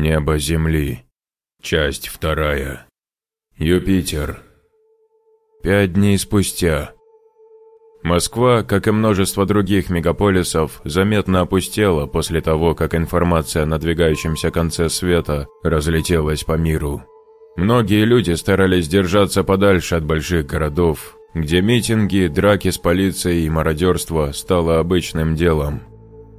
Небо Земли. Часть вторая. Юпитер. Пять дней спустя. Москва, как и множество других мегаполисов, заметно опустела после того, как информация о надвигающемся конце света разлетелась по миру. Многие люди старались держаться подальше от больших городов, где митинги, драки с полицией и мародерство стало обычным делом.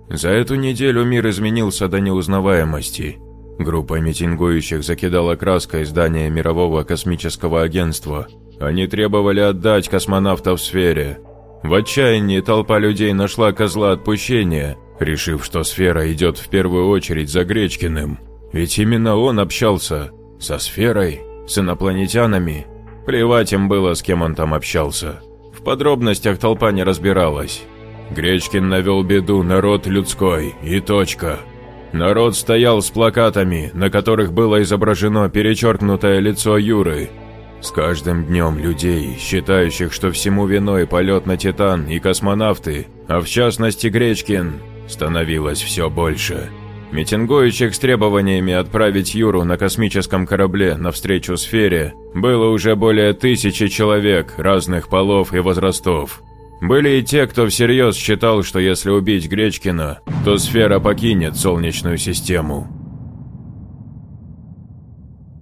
За эту неделю мир изменился до неузнаваемости. Группа митингующих закидала краской здание Мирового космического агентства. Они требовали отдать космонавтов в сфере. В отчаянии толпа людей нашла козла отпущения, решив, что сфера идет в первую очередь за Гречкиным. Ведь именно он общался со сферой, с инопланетянами. Плевать им было, с кем он там общался. В подробностях толпа не разбиралась. Гречкин навел беду народ людской, и точка. Народ стоял с плакатами, на которых было изображено перечеркнутое лицо Юры. С каждым днем людей, считающих, что всему виной полет на Титан и космонавты, а в частности Гречкин, становилось все больше. Митингующих с требованиями отправить Юру на космическом корабле навстречу сфере было уже более тысячи человек разных полов и возрастов. Были и те, кто всерьез считал, что если убить Гречкина, то сфера покинет Солнечную систему.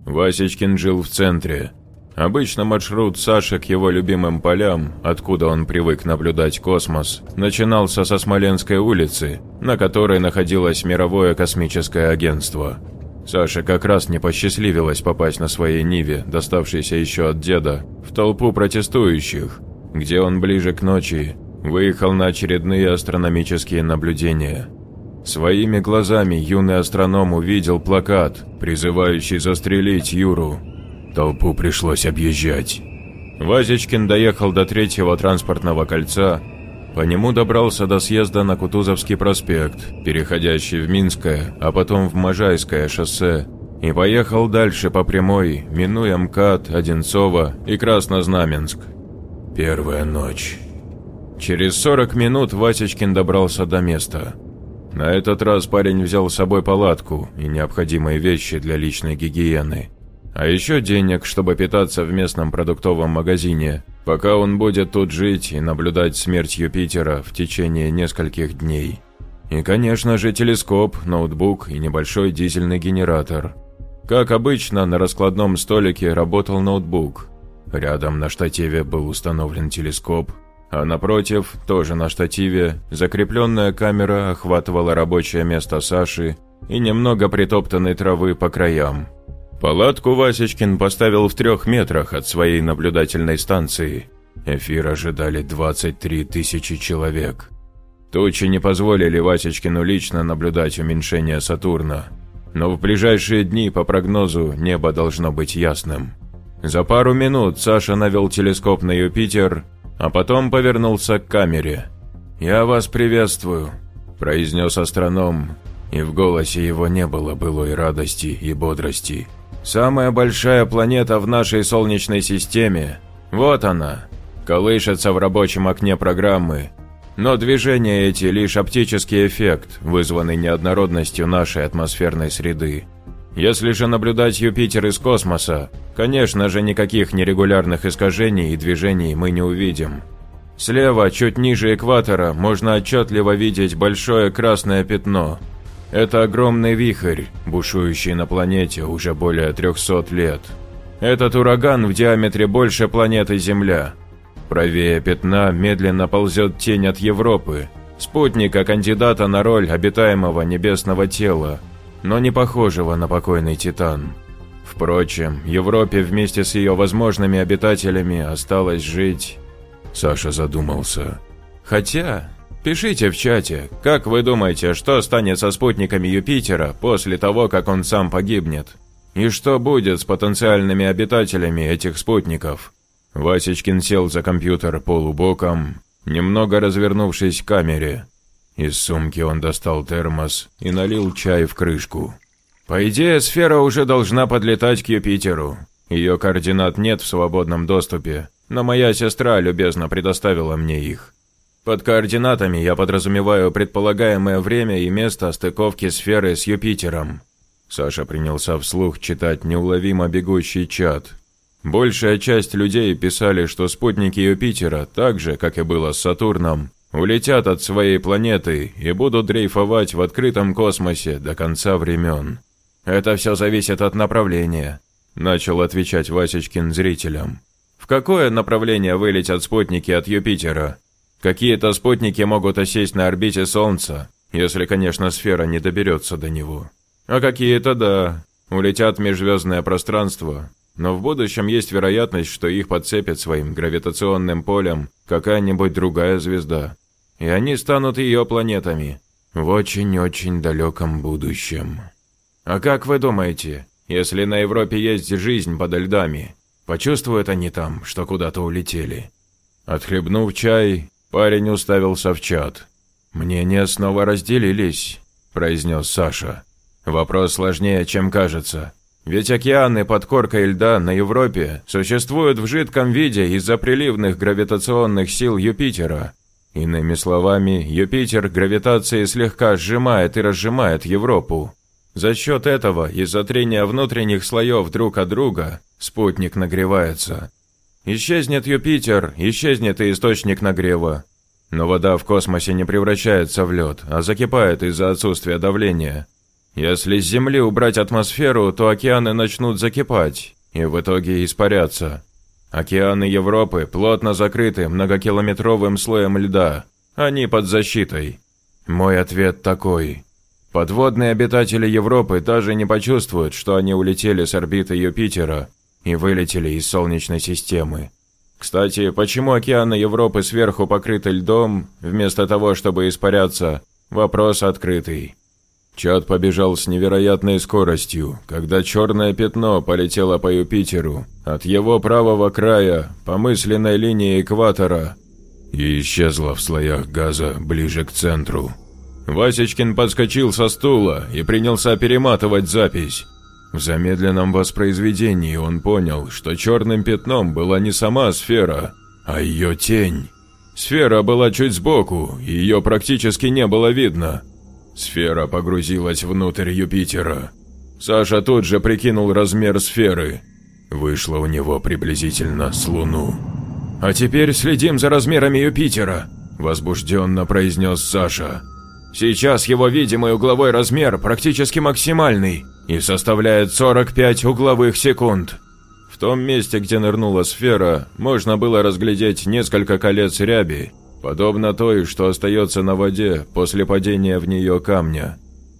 Васечкин жил в центре. Обычно маршрут Саши к его любимым полям, откуда он привык наблюдать космос, начинался со Смоленской улицы, на которой находилось Мировое космическое агентство. Саше как раз не посчастливилось попасть на своей Ниве, доставшейся еще от деда, в толпу протестующих, где он ближе к ночи выехал на очередные астрономические наблюдения. Своими глазами юный астроном увидел плакат, призывающий застрелить Юру. Толпу пришлось объезжать. Вазечкин доехал до третьего транспортного кольца, по нему добрался до съезда на Кутузовский проспект, переходящий в Минское, а потом в Можайское шоссе, и поехал дальше по прямой, минуя МКАД, Одинцово и Краснознаменск. Первая ночь. Через 40 минут Васечкин добрался до места. На этот раз парень взял с собой палатку и необходимые вещи для личной гигиены. А еще денег, чтобы питаться в местном продуктовом магазине, пока он будет тут жить и наблюдать смерть Юпитера в течение нескольких дней. И, конечно же, телескоп, ноутбук и небольшой дизельный генератор. Как обычно, на раскладном столике работал ноутбук, Рядом на штативе был установлен телескоп, а напротив, тоже на штативе, закрепленная камера охватывала рабочее место Саши и немного притоптанной травы по краям. Палатку Васечкин поставил в трех метрах от своей наблюдательной станции. Эфир ожидали 23 тысячи человек. Тучи не позволили Васечкину лично наблюдать уменьшение Сатурна, но в ближайшие дни, по прогнозу, небо должно быть ясным. За пару минут Саша навел телескоп на Юпитер, а потом повернулся к камере. «Я вас приветствую», – произнес астроном, и в голосе его не было былой радости и бодрости. «Самая большая планета в нашей Солнечной системе. Вот она. Колышется в рабочем окне программы. Но движения эти лишь оптический эффект, вызванный неоднородностью нашей атмосферной среды. Если же наблюдать Юпитер из космоса, конечно же никаких нерегулярных искажений и движений мы не увидим. Слева, чуть ниже экватора, можно отчетливо видеть большое красное пятно. Это огромный вихрь, бушующий на планете уже более 300 лет. Этот ураган в диаметре больше планеты Земля. Правее пятна медленно ползет тень от Европы, спутника кандидата на роль обитаемого небесного тела, но не похожего на покойный Титан. Впрочем, Европе вместе с ее возможными обитателями осталось жить... Саша задумался. Хотя, пишите в чате, как вы думаете, что станет со спутниками Юпитера после того, как он сам погибнет? И что будет с потенциальными обитателями этих спутников? Васечкин сел за компьютер полубоком, немного развернувшись к камере, из сумки он достал термос и налил чай в крышку. По идее, сфера уже должна подлетать к Юпитеру. Ее координат нет в свободном доступе, но моя сестра любезно предоставила мне их. Под координатами я подразумеваю предполагаемое время и место стыковки сферы с Юпитером. Саша принялся вслух читать неуловимо бегущий чат. Большая часть людей писали, что спутники Юпитера, так же, как и было с Сатурном, улетят от своей планеты и будут дрейфовать в открытом космосе до конца времен. «Это все зависит от направления», – начал отвечать Васечкин зрителям. «В какое направление вылетят спутники от Юпитера? Какие-то спутники могут осесть на орбите Солнца, если, конечно, сфера не доберется до него. А какие-то, да, улетят в межзвездное пространство, но в будущем есть вероятность, что их подцепит своим гравитационным полем какая-нибудь другая звезда, и они станут ее планетами в очень-очень далеком будущем. А как вы думаете, если на Европе есть жизнь под льдами, почувствуют они там, что куда-то улетели? Отхлебнув чай, парень уставился в чат. «Мнения снова разделились», – произнес Саша. «Вопрос сложнее, чем кажется. Ведь океаны под коркой льда на Европе существуют в жидком виде из-за приливных гравитационных сил Юпитера. Иными словами, Юпитер гравитацией слегка сжимает и разжимает Европу. За счет этого, из-за трения внутренних слоев друг от друга, спутник нагревается. Исчезнет Юпитер, исчезнет и источник нагрева. Но вода в космосе не превращается в лед, а закипает из-за отсутствия давления. Если с Земли убрать атмосферу, то океаны начнут закипать и в итоге испаряться. Океаны Европы плотно закрыты многокилометровым слоем льда. Они под защитой. Мой ответ такой. Подводные обитатели Европы даже не почувствуют, что они улетели с орбиты Юпитера и вылетели из Солнечной системы. Кстати, почему океаны Европы сверху покрыты льдом, вместо того, чтобы испаряться, вопрос открытый. Чат побежал с невероятной скоростью, когда черное пятно полетело по Юпитеру от его правого края по мысленной линии экватора и исчезло в слоях газа ближе к центру. Васечкин подскочил со стула и принялся перематывать запись. В замедленном воспроизведении он понял, что черным пятном была не сама сфера, а ее тень. Сфера была чуть сбоку, ее практически не было видно – Сфера погрузилась внутрь Юпитера. Саша тут же прикинул размер сферы. Вышло у него приблизительно с Луну. «А теперь следим за размерами Юпитера», – возбужденно произнес Саша. «Сейчас его видимый угловой размер практически максимальный и составляет 45 угловых секунд». В том месте, где нырнула сфера, можно было разглядеть несколько колец ряби подобно той, что остается на воде после падения в нее камня.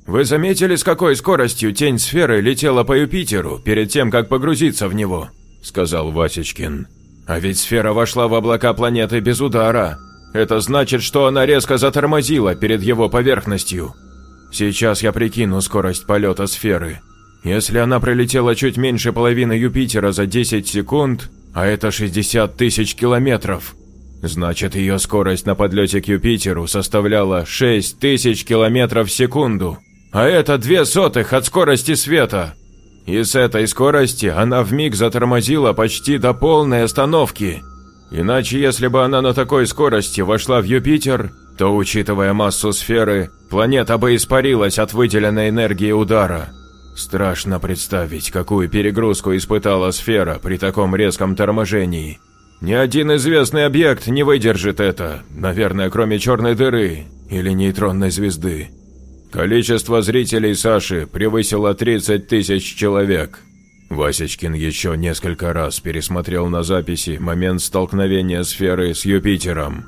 «Вы заметили, с какой скоростью тень сферы летела по Юпитеру перед тем, как погрузиться в него?» – сказал Васечкин. «А ведь сфера вошла в облака планеты без удара. Это значит, что она резко затормозила перед его поверхностью. Сейчас я прикину скорость полета сферы. Если она пролетела чуть меньше половины Юпитера за 10 секунд, а это 60 тысяч километров, Значит, ее скорость на подлете к Юпитеру составляла 6000 километров в секунду. А это две сотых от скорости света. И с этой скорости она вмиг затормозила почти до полной остановки. Иначе, если бы она на такой скорости вошла в Юпитер, то, учитывая массу сферы, планета бы испарилась от выделенной энергии удара. Страшно представить, какую перегрузку испытала сфера при таком резком торможении. Ни один известный объект не выдержит это, наверное, кроме черной дыры или нейтронной звезды. Количество зрителей Саши превысило 30 тысяч человек. Васечкин еще несколько раз пересмотрел на записи момент столкновения сферы с Юпитером.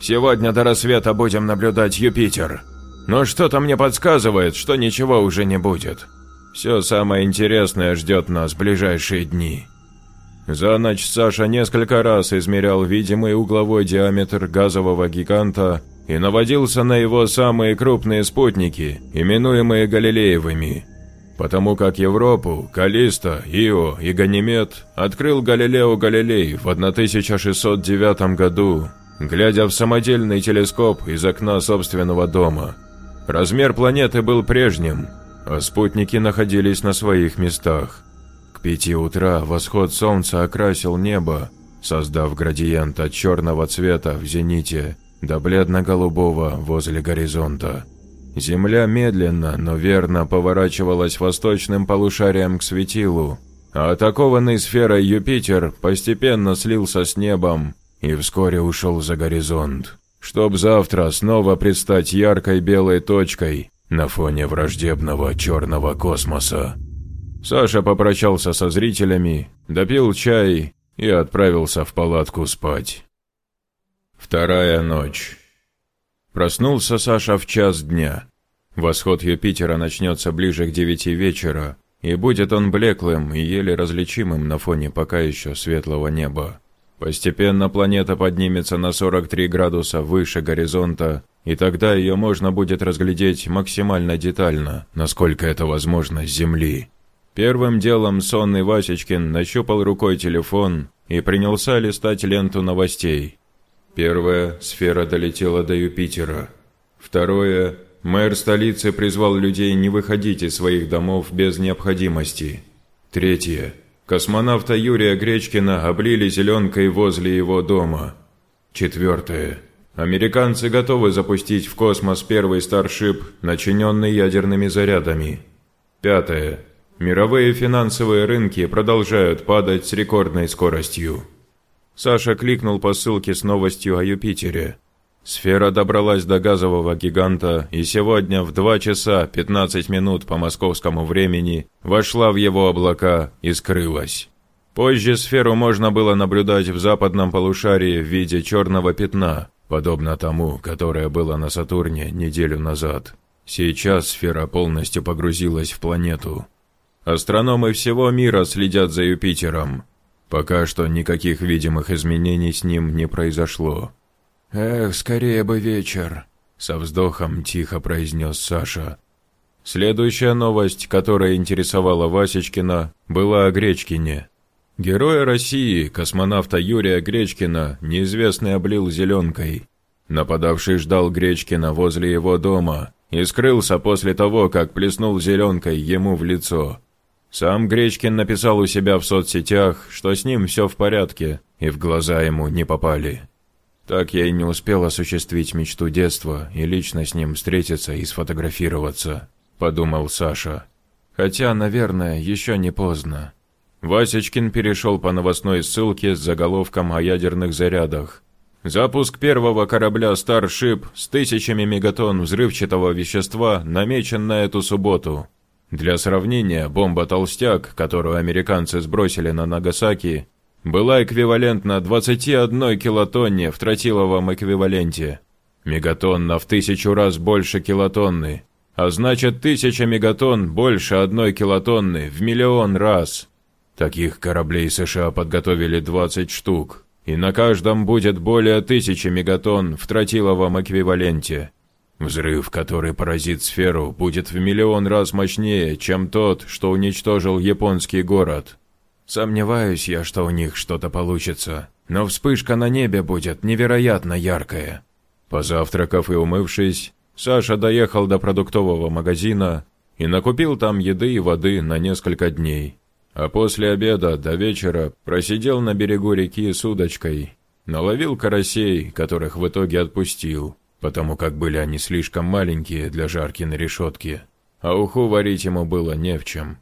«Сегодня до рассвета будем наблюдать Юпитер. Но что-то мне подсказывает, что ничего уже не будет. Все самое интересное ждет нас в ближайшие дни». За ночь Саша несколько раз измерял видимый угловой диаметр газового гиганта и наводился на его самые крупные спутники, именуемые Галилеевыми. Потому как Европу, Калиста, Ио и Ганимед открыл Галилео Галилей в 1609 году, глядя в самодельный телескоп из окна собственного дома. Размер планеты был прежним, а спутники находились на своих местах. Пяти утра восход солнца окрасил небо, создав градиент от черного цвета в зените до бледно-голубого возле горизонта. Земля медленно, но верно поворачивалась восточным полушарием к светилу, а атакованный сферой Юпитер постепенно слился с небом и вскоре ушел за горизонт, чтоб завтра снова предстать яркой белой точкой на фоне враждебного черного космоса. Саша попрощался со зрителями, допил чай и отправился в палатку спать. Вторая ночь. Проснулся Саша в час дня. Восход Юпитера начнется ближе к девяти вечера, и будет он блеклым и еле различимым на фоне пока еще светлого неба. Постепенно планета поднимется на 43 градуса выше горизонта, и тогда ее можно будет разглядеть максимально детально, насколько это возможно с Земли. Первым делом сонный Васечкин нащупал рукой телефон и принялся листать ленту новостей. Первое – сфера долетела до Юпитера. Второе – мэр столицы призвал людей не выходить из своих домов без необходимости. Третье – космонавта Юрия Гречкина облили зеленкой возле его дома. Четвертое – американцы готовы запустить в космос первый Старшип, начиненный ядерными зарядами. Пятое – мировые финансовые рынки продолжают падать с рекордной скоростью. Саша кликнул по ссылке с новостью о Юпитере. Сфера добралась до газового гиганта и сегодня в 2 часа 15 минут по московскому времени вошла в его облака и скрылась. Позже сферу можно было наблюдать в западном полушарии в виде черного пятна, подобно тому, которое было на Сатурне неделю назад. Сейчас сфера полностью погрузилась в планету. Астрономы всего мира следят за Юпитером, Пока что никаких видимых изменений с ним не произошло. «Эх, скорее бы вечер», — со вздохом тихо произнес Саша. Следующая новость, которая интересовала Васечкина, была о Гречкине. Героя России, космонавта Юрия Гречкина, неизвестный облил зеленкой. Нападавший ждал Гречкина возле его дома и скрылся после того, как плеснул зеленкой ему в лицо. Сам Гречкин написал у себя в соцсетях, что с ним все в порядке, и в глаза ему не попали. Так я и не успел осуществить мечту детства и лично с ним встретиться и сфотографироваться, подумал Саша. Хотя, наверное, еще не поздно. Васечкин перешел по новостной ссылке с заголовком о ядерных зарядах. Запуск первого корабля «Старшип» с тысячами мегатонн взрывчатого вещества намечен на эту субботу. Для сравнения, бомба «Толстяк», которую американцы сбросили на Нагасаки, была эквивалентна 21 килотонне в тротиловом эквиваленте. Мегатонна в тысячу раз больше килотонны, а значит тысяча мегатонн больше одной килотонны в миллион раз. Таких кораблей США подготовили 20 штук, и на каждом будет более тысячи мегатонн в тротиловом эквиваленте. Взрыв, который поразит сферу, будет в миллион раз мощнее, чем тот, что уничтожил японский город. Сомневаюсь я, что у них что-то получится, но вспышка на небе будет невероятно яркая. Позавтракав и умывшись, Саша доехал до продуктового магазина и накупил там еды и воды на несколько дней. А после обеда до вечера просидел на берегу реки с удочкой, наловил карасей, которых в итоге отпустил потому как были они слишком маленькие для жарки на решетке, а уху варить ему было не в чем.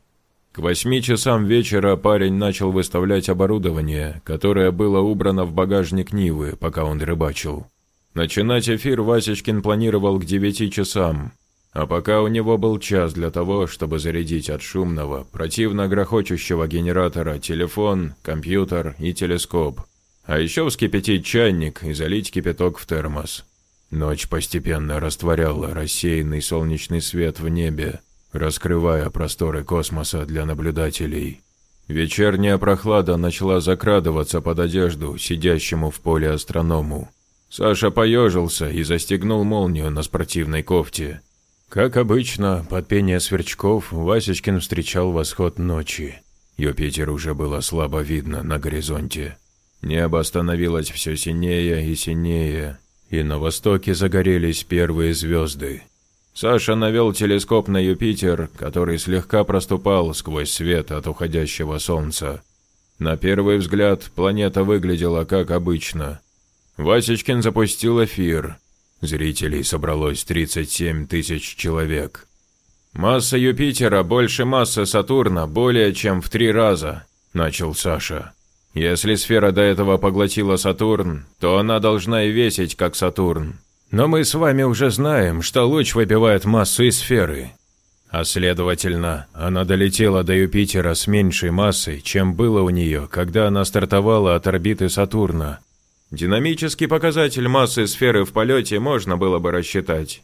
К восьми часам вечера парень начал выставлять оборудование, которое было убрано в багажник Нивы, пока он рыбачил. Начинать эфир Васечкин планировал к девяти часам, а пока у него был час для того, чтобы зарядить от шумного, противно грохочущего генератора телефон, компьютер и телескоп, а еще вскипятить чайник и залить кипяток в термос. Ночь постепенно растворяла рассеянный солнечный свет в небе, раскрывая просторы космоса для наблюдателей. Вечерняя прохлада начала закрадываться под одежду сидящему в поле астроному. Саша поежился и застегнул молнию на спортивной кофте. Как обычно, под пение сверчков Васечкин встречал восход ночи. Юпитер уже было слабо видно на горизонте. Небо становилось все синее и синее, и на востоке загорелись первые звезды. Саша навел телескоп на Юпитер, который слегка проступал сквозь свет от уходящего солнца. На первый взгляд планета выглядела как обычно. Васечкин запустил эфир. Зрителей собралось 37 тысяч человек. «Масса Юпитера больше массы Сатурна более чем в три раза», – начал Саша. «Если сфера до этого поглотила Сатурн, то она должна и весить, как Сатурн. Но мы с вами уже знаем, что луч выбивает массу из сферы. А следовательно, она долетела до Юпитера с меньшей массой, чем было у нее, когда она стартовала от орбиты Сатурна. Динамический показатель массы сферы в полете можно было бы рассчитать.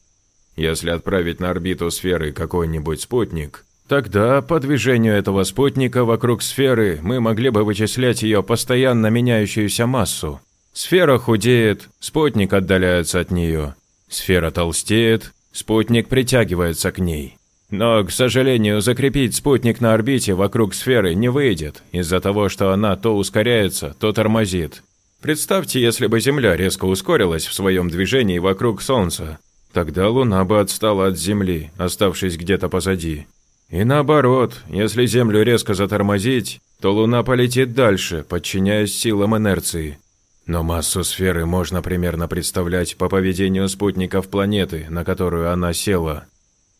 Если отправить на орбиту сферы какой-нибудь спутник, тогда по движению этого спутника вокруг сферы мы могли бы вычислять ее постоянно меняющуюся массу. Сфера худеет, спутник отдаляется от нее. Сфера толстеет, спутник притягивается к ней. Но, к сожалению, закрепить спутник на орбите вокруг сферы не выйдет, из-за того, что она то ускоряется, то тормозит. Представьте, если бы Земля резко ускорилась в своем движении вокруг Солнца. Тогда Луна бы отстала от Земли, оставшись где-то позади. И наоборот, если Землю резко затормозить, то Луна полетит дальше, подчиняясь силам инерции. Но массу сферы можно примерно представлять по поведению спутников планеты, на которую она села.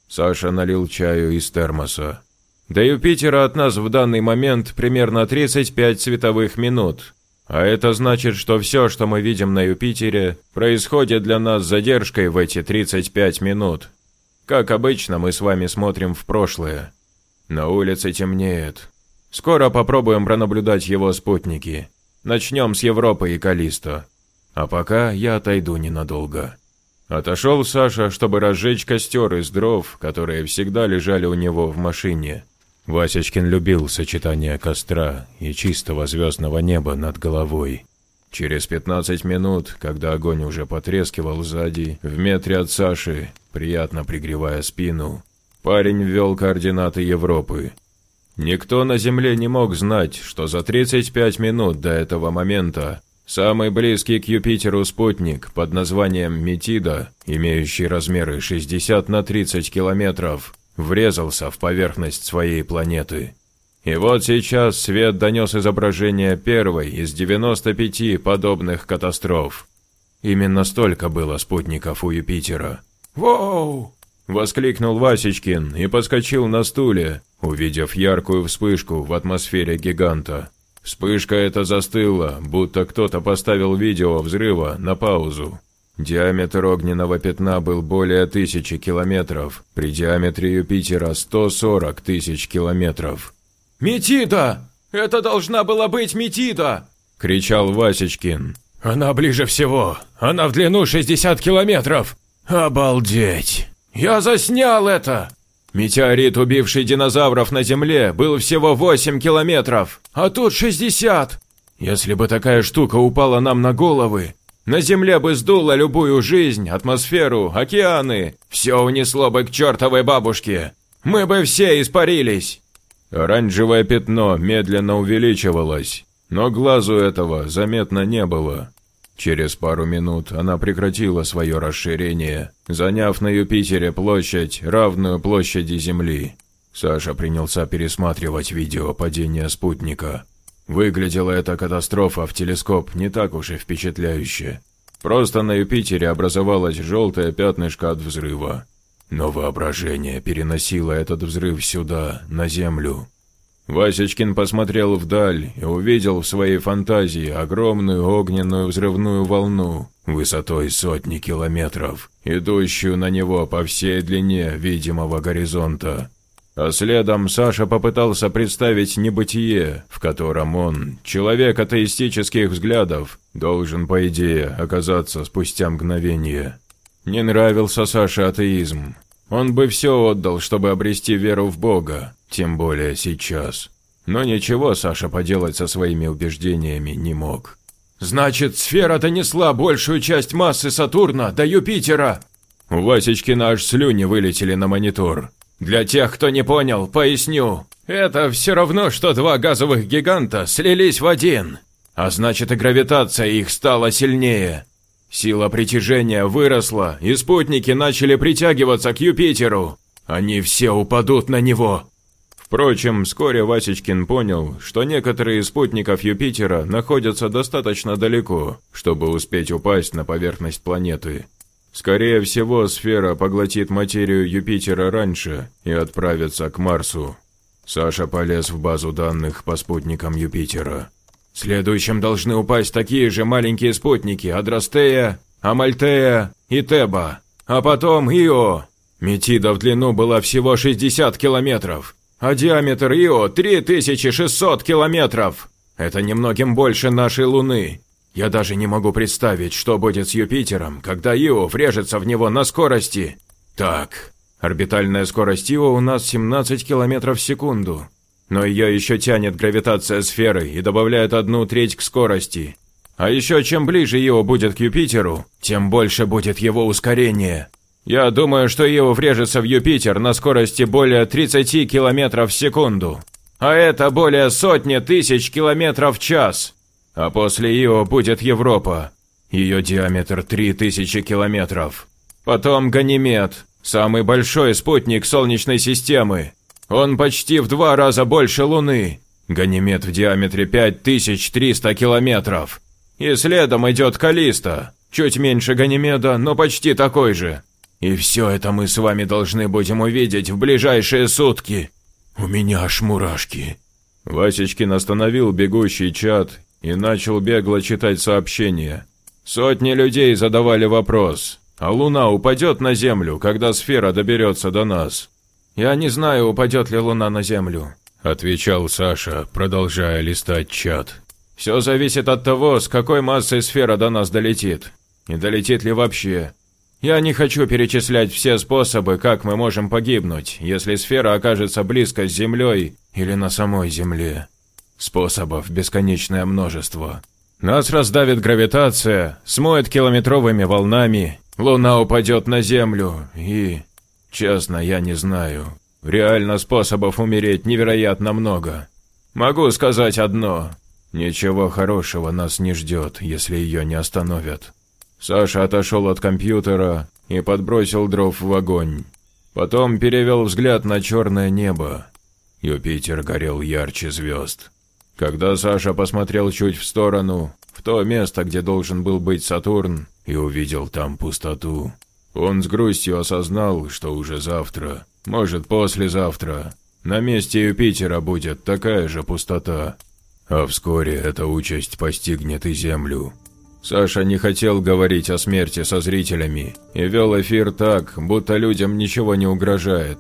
Саша налил чаю из термоса. До Юпитера от нас в данный момент примерно 35 световых минут. А это значит, что все, что мы видим на Юпитере, происходит для нас с задержкой в эти 35 минут. Как обычно, мы с вами смотрим в прошлое. На улице темнеет. Скоро попробуем пронаблюдать его спутники. Начнем с Европы и Калисто. А пока я отойду ненадолго. Отошел Саша, чтобы разжечь костер из дров, которые всегда лежали у него в машине. Васечкин любил сочетание костра и чистого звездного неба над головой. Через 15 минут, когда огонь уже потрескивал сзади, в метре от Саши, приятно пригревая спину, парень ввел координаты Европы. Никто на Земле не мог знать, что за 35 минут до этого момента самый близкий к Юпитеру спутник под названием Метида, имеющий размеры 60 на 30 километров, врезался в поверхность своей планеты. И вот сейчас свет донес изображение первой из 95 подобных катастроф. Именно столько было спутников у Юпитера. «Воу!» – воскликнул Васечкин и подскочил на стуле, увидев яркую вспышку в атмосфере гиганта. Вспышка эта застыла, будто кто-то поставил видео взрыва на паузу. Диаметр огненного пятна был более тысячи километров, при диаметре Юпитера 140 тысяч километров. «Метида! Это должна была быть Метида!» – кричал Васечкин. «Она ближе всего! Она в длину 60 километров! Обалдеть! Я заснял это!» Метеорит, убивший динозавров на Земле, был всего 8 километров, а тут 60. Если бы такая штука упала нам на головы, на Земле бы сдуло любую жизнь, атмосферу, океаны. Все унесло бы к чертовой бабушке. Мы бы все испарились. Оранжевое пятно медленно увеличивалось, но глазу этого заметно не было. Через пару минут она прекратила свое расширение, заняв на Юпитере площадь, равную площади Земли. Саша принялся пересматривать видео падения спутника. Выглядела эта катастрофа в телескоп не так уж и впечатляюще. Просто на Юпитере образовалось желтое пятнышко от взрыва. Но воображение переносило этот взрыв сюда, на Землю. Васечкин посмотрел вдаль и увидел в своей фантазии огромную огненную взрывную волну высотой сотни километров, идущую на него по всей длине видимого горизонта. А следом Саша попытался представить небытие, в котором он, человек атеистических взглядов, должен, по идее, оказаться спустя мгновение. Не нравился Саше атеизм. Он бы все отдал, чтобы обрести веру в Бога, тем более сейчас. Но ничего Саша поделать со своими убеждениями не мог. «Значит, сфера донесла большую часть массы Сатурна до Юпитера!» У Васечкина аж слюни вылетели на монитор. Для тех, кто не понял, поясню. Это все равно, что два газовых гиганта слились в один. А значит и гравитация их стала сильнее. Сила притяжения выросла, и спутники начали притягиваться к Юпитеру. Они все упадут на него. Впрочем, вскоре Васечкин понял, что некоторые из спутников Юпитера находятся достаточно далеко, чтобы успеть упасть на поверхность планеты. Скорее всего, сфера поглотит материю Юпитера раньше и отправится к Марсу. Саша полез в базу данных по спутникам Юпитера. Следующим должны упасть такие же маленькие спутники Адрастея, Амальтея и Теба, а потом Ио. Метида в длину была всего 60 километров, а диаметр Ио 3600 километров. Это немногим больше нашей Луны. Я даже не могу представить, что будет с Юпитером, когда Ио врежется в него на скорости. Так, орбитальная скорость Ио у нас 17 километров в секунду. Но ее еще тянет гравитация сферы и добавляет одну треть к скорости. А еще чем ближе Ио будет к Юпитеру, тем больше будет его ускорение. Я думаю, что Ио врежется в Юпитер на скорости более 30 километров в секунду. А это более сотни тысяч километров в час. А после Ио будет Европа. Ее диаметр 3000 километров. Потом Ганимед, самый большой спутник Солнечной системы. Он почти в два раза больше Луны. Ганимед в диаметре 5300 километров. И следом идет Калиста, чуть меньше Ганимеда, но почти такой же. И все это мы с вами должны будем увидеть в ближайшие сутки. У меня аж мурашки. Васечкин остановил бегущий чат и начал бегло читать сообщения. Сотни людей задавали вопрос, а Луна упадет на Землю, когда сфера доберется до нас? «Я не знаю, упадет ли Луна на Землю», — отвечал Саша, продолжая листать чат. «Все зависит от того, с какой массой сфера до нас долетит. И долетит ли вообще. Я не хочу перечислять все способы, как мы можем погибнуть, если сфера окажется близко с Землей или на самой Земле. Способов бесконечное множество. Нас раздавит гравитация, смоет километровыми волнами, Луна упадет на Землю и... Честно, я не знаю. Реально способов умереть невероятно много. Могу сказать одно. Ничего хорошего нас не ждет, если ее не остановят. Саша отошел от компьютера и подбросил дров в огонь. Потом перевел взгляд на черное небо. Юпитер горел ярче звезд. Когда Саша посмотрел чуть в сторону, в то место, где должен был быть Сатурн, и увидел там пустоту, он с грустью осознал, что уже завтра, может послезавтра, на месте Юпитера будет такая же пустота. А вскоре эта участь постигнет и Землю. Саша не хотел говорить о смерти со зрителями и вел эфир так, будто людям ничего не угрожает.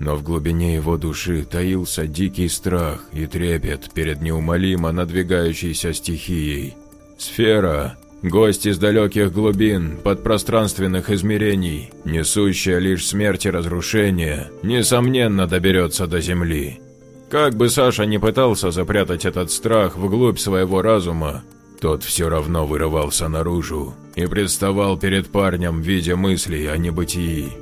Но в глубине его души таился дикий страх и трепет перед неумолимо надвигающейся стихией. Сфера, гость из далеких глубин, подпространственных измерений, несущая лишь смерть и разрушение, несомненно доберется до Земли. Как бы Саша не пытался запрятать этот страх вглубь своего разума, тот все равно вырывался наружу и представал перед парнем в виде мыслей о небытии.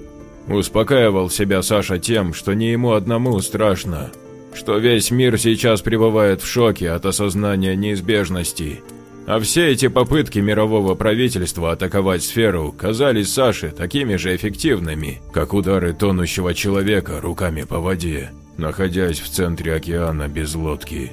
Успокаивал себя Саша тем, что не ему одному страшно, что весь мир сейчас пребывает в шоке от осознания неизбежности. А все эти попытки мирового правительства атаковать сферу казались Саше такими же эффективными, как удары тонущего человека руками по воде, находясь в центре океана без лодки.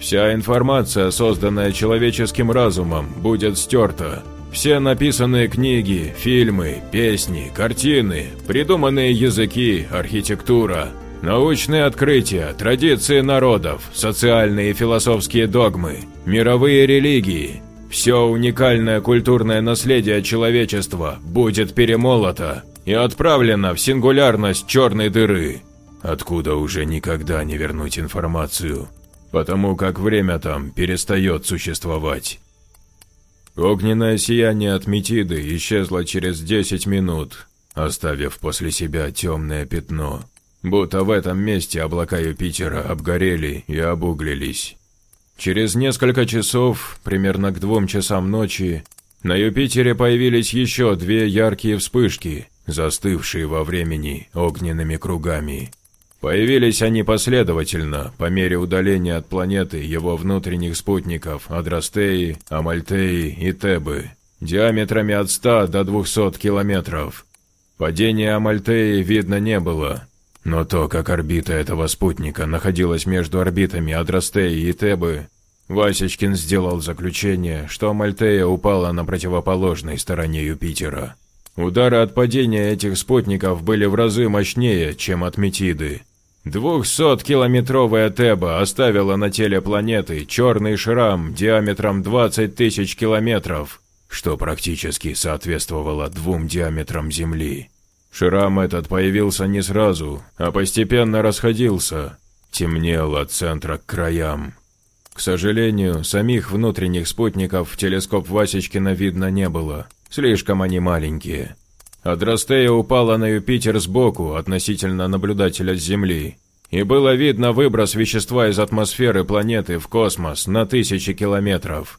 Вся информация, созданная человеческим разумом, будет стерта, все написанные книги, фильмы, песни, картины, придуманные языки, архитектура, научные открытия, традиции народов, социальные и философские догмы, мировые религии – все уникальное культурное наследие человечества будет перемолото и отправлено в сингулярность черной дыры, откуда уже никогда не вернуть информацию, потому как время там перестает существовать. Огненное сияние от Метиды исчезло через 10 минут, оставив после себя темное пятно. Будто в этом месте облака Юпитера обгорели и обуглились. Через несколько часов, примерно к двум часам ночи, на Юпитере появились еще две яркие вспышки, застывшие во времени огненными кругами. Появились они последовательно, по мере удаления от планеты его внутренних спутников Адрастеи, Амальтеи и Тебы, диаметрами от 100 до 200 километров. Падения Амальтеи видно не было, но то, как орбита этого спутника находилась между орбитами Адрастеи и Тебы, Васечкин сделал заключение, что Амальтея упала на противоположной стороне Юпитера. Удары от падения этих спутников были в разы мощнее, чем от Метиды. Двухсоткилометровая Теба оставила на теле планеты черный шрам диаметром 20 тысяч километров, что практически соответствовало двум диаметрам Земли. Шрам этот появился не сразу, а постепенно расходился, темнел от центра к краям. К сожалению, самих внутренних спутников в телескоп Васечкина видно не было, слишком они маленькие. Адрастея упала на Юпитер сбоку относительно наблюдателя с Земли, и было видно выброс вещества из атмосферы планеты в космос на тысячи километров.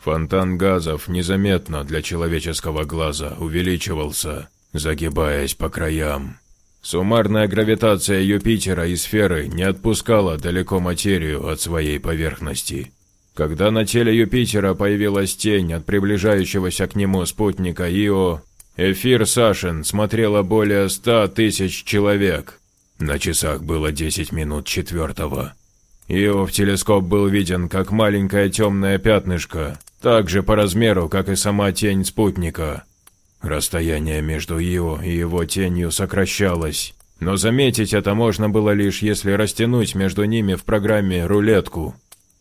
Фонтан газов незаметно для человеческого глаза увеличивался, загибаясь по краям. Суммарная гравитация Юпитера и сферы не отпускала далеко материю от своей поверхности. Когда на теле Юпитера появилась тень от приближающегося к нему спутника Ио, эфир Сашин смотрело более ста тысяч человек. На часах было 10 минут четвертого. Ио в телескоп был виден как маленькое темное пятнышко, так же по размеру, как и сама тень спутника – Расстояние между Ио и его тенью сокращалось, но заметить это можно было лишь если растянуть между ними в программе рулетку.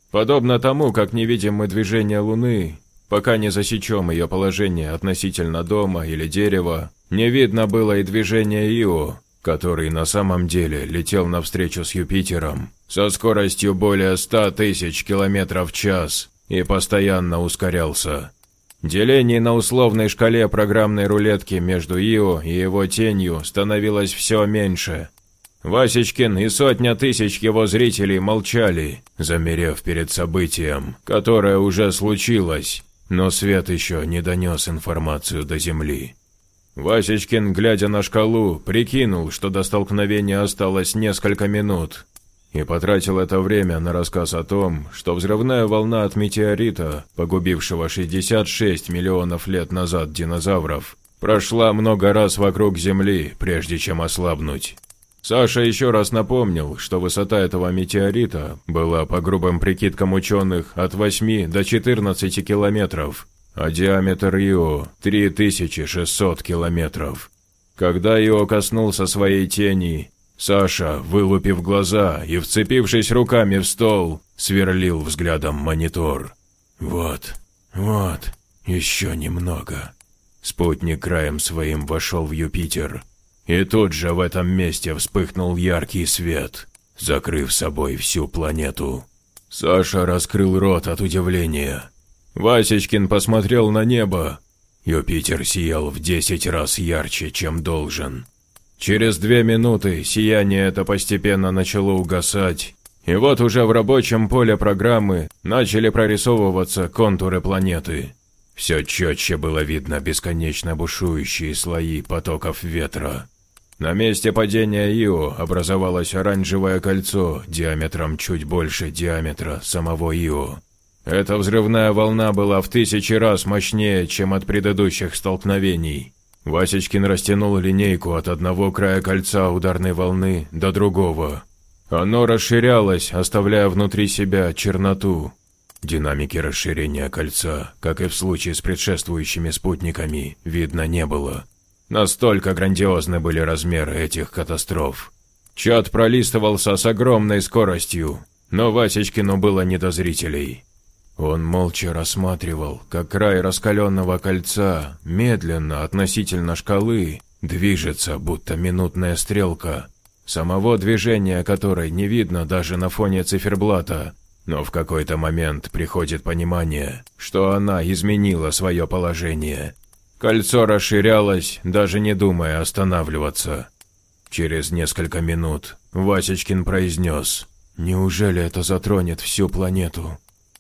Подобно тому, как не видим мы движение Луны, пока не засечем ее положение относительно дома или дерева, не видно было и движения Ио, который на самом деле летел навстречу с Юпитером со скоростью более 100 тысяч километров в час и постоянно ускорялся. Делений на условной шкале программной рулетки между Ио и его тенью становилось все меньше. Васечкин и сотня тысяч его зрителей молчали, замерев перед событием, которое уже случилось, но свет еще не донес информацию до Земли. Васечкин, глядя на шкалу, прикинул, что до столкновения осталось несколько минут, и потратил это время на рассказ о том, что взрывная волна от метеорита, погубившего 66 миллионов лет назад динозавров, прошла много раз вокруг Земли, прежде чем ослабнуть. Саша еще раз напомнил, что высота этого метеорита была, по грубым прикидкам ученых, от 8 до 14 километров, а диаметр Ио – 3600 километров. Когда Ио коснулся своей тени, Саша, вылупив глаза и вцепившись руками в стол, сверлил взглядом монитор. «Вот, вот, еще немного». Спутник краем своим вошел в Юпитер. И тут же в этом месте вспыхнул яркий свет, закрыв собой всю планету. Саша раскрыл рот от удивления. Васечкин посмотрел на небо. Юпитер сиял в десять раз ярче, чем должен. Через две минуты сияние это постепенно начало угасать, и вот уже в рабочем поле программы начали прорисовываться контуры планеты. Все четче было видно бесконечно бушующие слои потоков ветра. На месте падения Ио образовалось оранжевое кольцо диаметром чуть больше диаметра самого Ио. Эта взрывная волна была в тысячи раз мощнее, чем от предыдущих столкновений. Васечкин растянул линейку от одного края кольца ударной волны до другого. Оно расширялось, оставляя внутри себя черноту. Динамики расширения кольца, как и в случае с предшествующими спутниками, видно не было. Настолько грандиозны были размеры этих катастроф. Чат пролистывался с огромной скоростью, но Васечкину было не до зрителей. Он молча рассматривал, как край раскаленного кольца, медленно относительно шкалы, движется, будто минутная стрелка, самого движения которой не видно даже на фоне циферблата, но в какой-то момент приходит понимание, что она изменила свое положение. Кольцо расширялось, даже не думая останавливаться. Через несколько минут Васечкин произнес «Неужели это затронет всю планету?»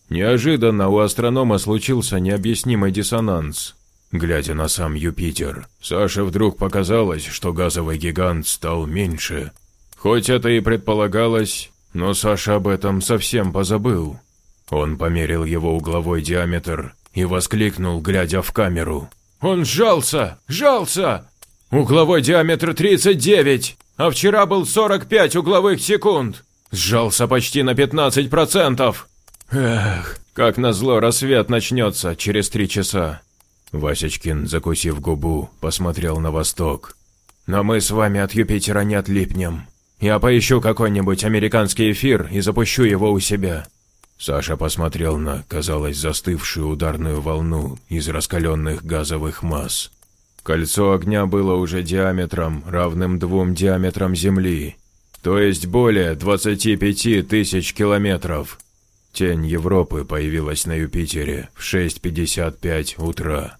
Неожиданно у астронома случился необъяснимый диссонанс. Глядя на сам Юпитер, Саше вдруг показалось, что газовый гигант стал меньше. Хоть это и предполагалось, но Саша об этом совсем позабыл. Он померил его угловой диаметр и воскликнул, глядя в камеру. «Он сжался! Сжался! Угловой диаметр 39, а вчера был 45 угловых секунд! Сжался почти на 15%! Эх, как назло, рассвет начнется через три часа. Васечкин, закусив губу, посмотрел на восток. «Но мы с вами от Юпитера не отлипнем. Я поищу какой-нибудь американский эфир и запущу его у себя». Саша посмотрел на, казалось, застывшую ударную волну из раскаленных газовых масс. Кольцо огня было уже диаметром, равным двум диаметрам Земли, то есть более 25 тысяч километров. Тень Европы появилась на Юпитере в 6.55 утра.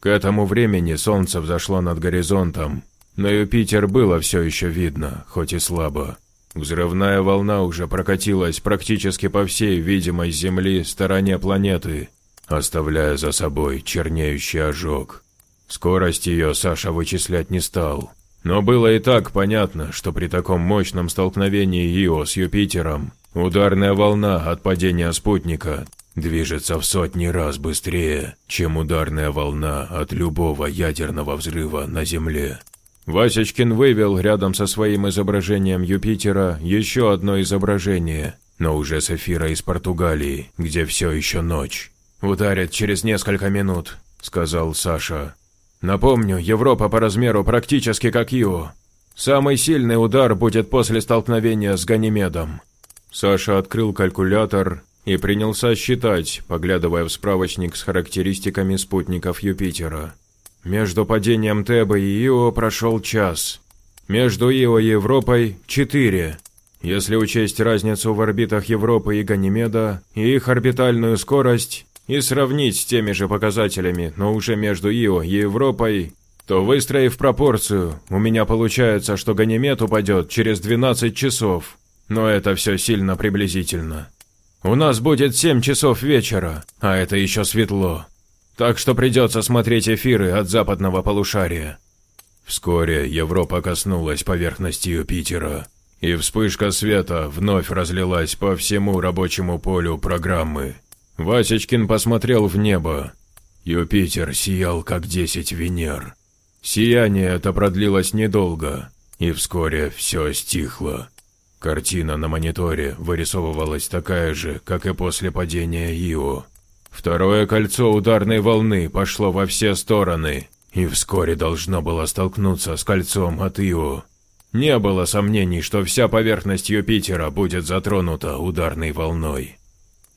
К этому времени солнце взошло над горизонтом, но Юпитер было все еще видно, хоть и слабо. Взрывная волна уже прокатилась практически по всей видимой Земли стороне планеты, оставляя за собой чернеющий ожог. Скорость ее Саша вычислять не стал, но было и так понятно, что при таком мощном столкновении Ио с Юпитером ударная волна от падения спутника движется в сотни раз быстрее, чем ударная волна от любого ядерного взрыва на Земле. Васечкин вывел рядом со своим изображением Юпитера еще одно изображение, но уже с эфира из Португалии, где все еще ночь. «Ударят через несколько минут», — сказал Саша. «Напомню, Европа по размеру практически как Ио. Самый сильный удар будет после столкновения с Ганимедом». Саша открыл калькулятор и принялся считать, поглядывая в справочник с характеристиками спутников Юпитера. Между падением Теба и Ио прошел час. Между Ио и Европой – четыре. Если учесть разницу в орбитах Европы и Ганимеда и их орбитальную скорость, и сравнить с теми же показателями, но уже между Ио и Европой, то выстроив пропорцию, у меня получается, что Ганимед упадет через 12 часов. Но это все сильно приблизительно. У нас будет 7 часов вечера, а это еще светло. Так что придется смотреть эфиры от западного полушария. Вскоре Европа коснулась поверхности Юпитера, и вспышка света вновь разлилась по всему рабочему полю программы. Васечкин посмотрел в небо. Юпитер сиял, как десять Венер. Сияние это продлилось недолго, и вскоре все стихло. Картина на мониторе вырисовывалась такая же, как и после падения Ио. Второе кольцо ударной волны пошло во все стороны и вскоре должно было столкнуться с кольцом от Ио. Не было сомнений, что вся поверхность Юпитера будет затронута ударной волной.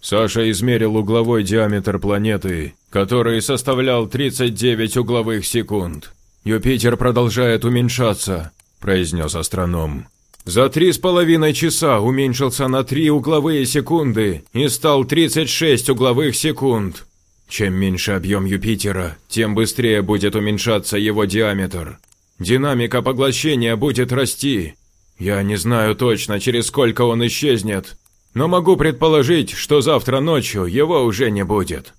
Саша измерил угловой диаметр планеты, который составлял 39 угловых секунд. «Юпитер продолжает уменьшаться», – произнес астроном. За три с половиной часа уменьшился на три угловые секунды и стал 36 угловых секунд. Чем меньше объем Юпитера, тем быстрее будет уменьшаться его диаметр. Динамика поглощения будет расти. Я не знаю точно, через сколько он исчезнет, но могу предположить, что завтра ночью его уже не будет.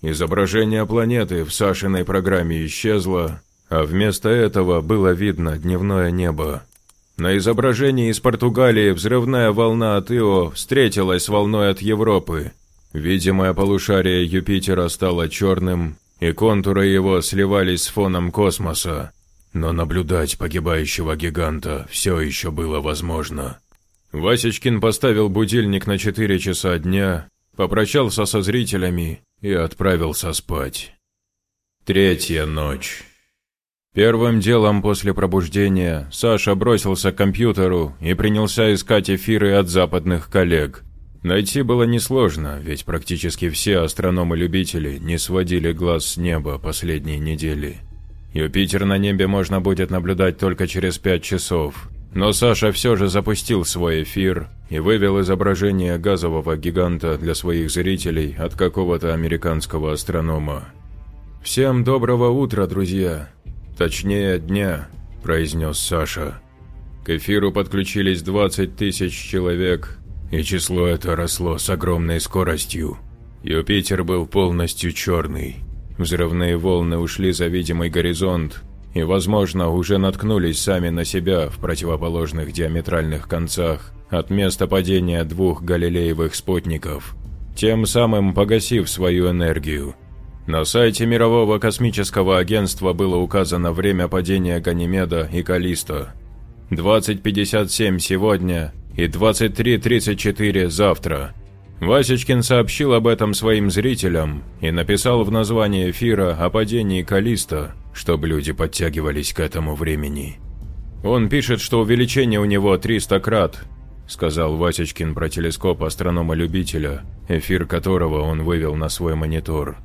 Изображение планеты в Сашиной программе исчезло, а вместо этого было видно дневное небо. На изображении из Португалии взрывная волна от Ио встретилась с волной от Европы. Видимое полушарие Юпитера стало черным, и контуры его сливались с фоном космоса. Но наблюдать погибающего гиганта все еще было возможно. Васечкин поставил будильник на 4 часа дня, попрощался со зрителями и отправился спать. Третья ночь. Первым делом после пробуждения Саша бросился к компьютеру и принялся искать эфиры от западных коллег. Найти было несложно, ведь практически все астрономы-любители не сводили глаз с неба последние недели. Юпитер на небе можно будет наблюдать только через пять часов, но Саша все же запустил свой эфир и вывел изображение газового гиганта для своих зрителей от какого-то американского астронома. «Всем доброго утра, друзья!» «Точнее, дня», – произнес Саша. К эфиру подключились 20 тысяч человек, и число это росло с огромной скоростью. Юпитер был полностью черный. Взрывные волны ушли за видимый горизонт и, возможно, уже наткнулись сами на себя в противоположных диаметральных концах от места падения двух галилеевых спутников, тем самым погасив свою энергию. На сайте Мирового космического агентства было указано время падения Ганимеда и Калисто. 20.57 сегодня и 23.34 завтра. Васечкин сообщил об этом своим зрителям и написал в названии эфира о падении Калиста, чтобы люди подтягивались к этому времени. Он пишет, что увеличение у него 300 крат, сказал Васечкин про телескоп астронома-любителя, эфир которого он вывел на свой монитор.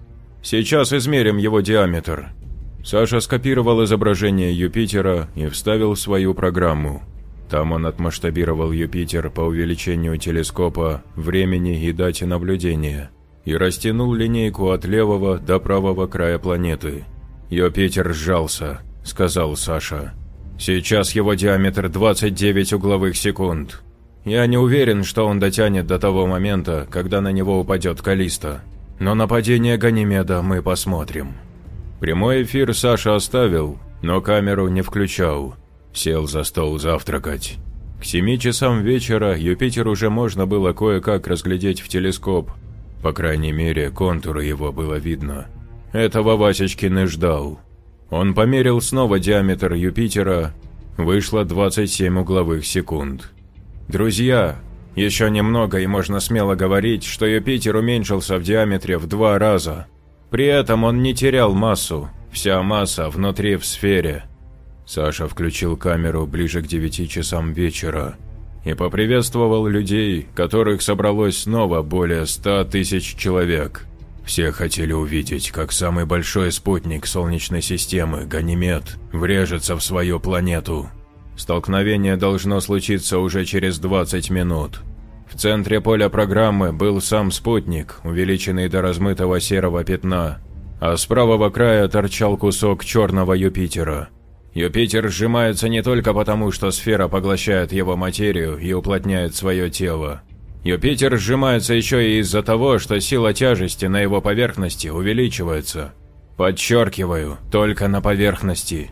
Сейчас измерим его диаметр. Саша скопировал изображение Юпитера и вставил свою программу. Там он отмасштабировал Юпитер по увеличению телескопа, времени и дате наблюдения и растянул линейку от левого до правого края планеты. «Юпитер сжался», — сказал Саша. «Сейчас его диаметр 29 угловых секунд. Я не уверен, что он дотянет до того момента, когда на него упадет Калиста. Но нападение Ганимеда мы посмотрим». Прямой эфир Саша оставил, но камеру не включал. Сел за стол завтракать. К семи часам вечера Юпитер уже можно было кое-как разглядеть в телескоп. По крайней мере, контуры его было видно. Этого Васечкин и ждал. Он померил снова диаметр Юпитера. Вышло 27 угловых секунд. Друзья, еще немного и можно смело говорить, что Юпитер уменьшился в диаметре в два раза. При этом он не терял массу, вся масса внутри в сфере. Саша включил камеру ближе к девяти часам вечера и поприветствовал людей, которых собралось снова более ста тысяч человек. Все хотели увидеть, как самый большой спутник Солнечной системы, Ганимед, врежется в свою планету. Столкновение должно случиться уже через 20 минут. В центре поля программы был сам спутник, увеличенный до размытого серого пятна, а с правого края торчал кусок черного Юпитера – Юпитер сжимается не только потому, что сфера поглощает его материю и уплотняет свое тело. Юпитер сжимается еще и из-за того, что сила тяжести на его поверхности увеличивается. Подчеркиваю, только на поверхности.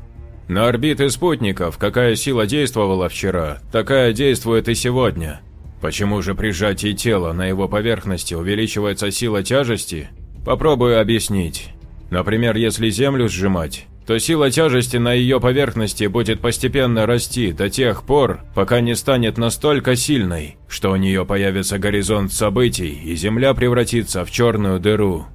На орбиты спутников какая сила действовала вчера, такая действует и сегодня. Почему же при сжатии тела на его поверхности увеличивается сила тяжести? Попробую объяснить. Например, если Землю сжимать, то сила тяжести на ее поверхности будет постепенно расти до тех пор, пока не станет настолько сильной, что у нее появится горизонт событий и Земля превратится в черную дыру.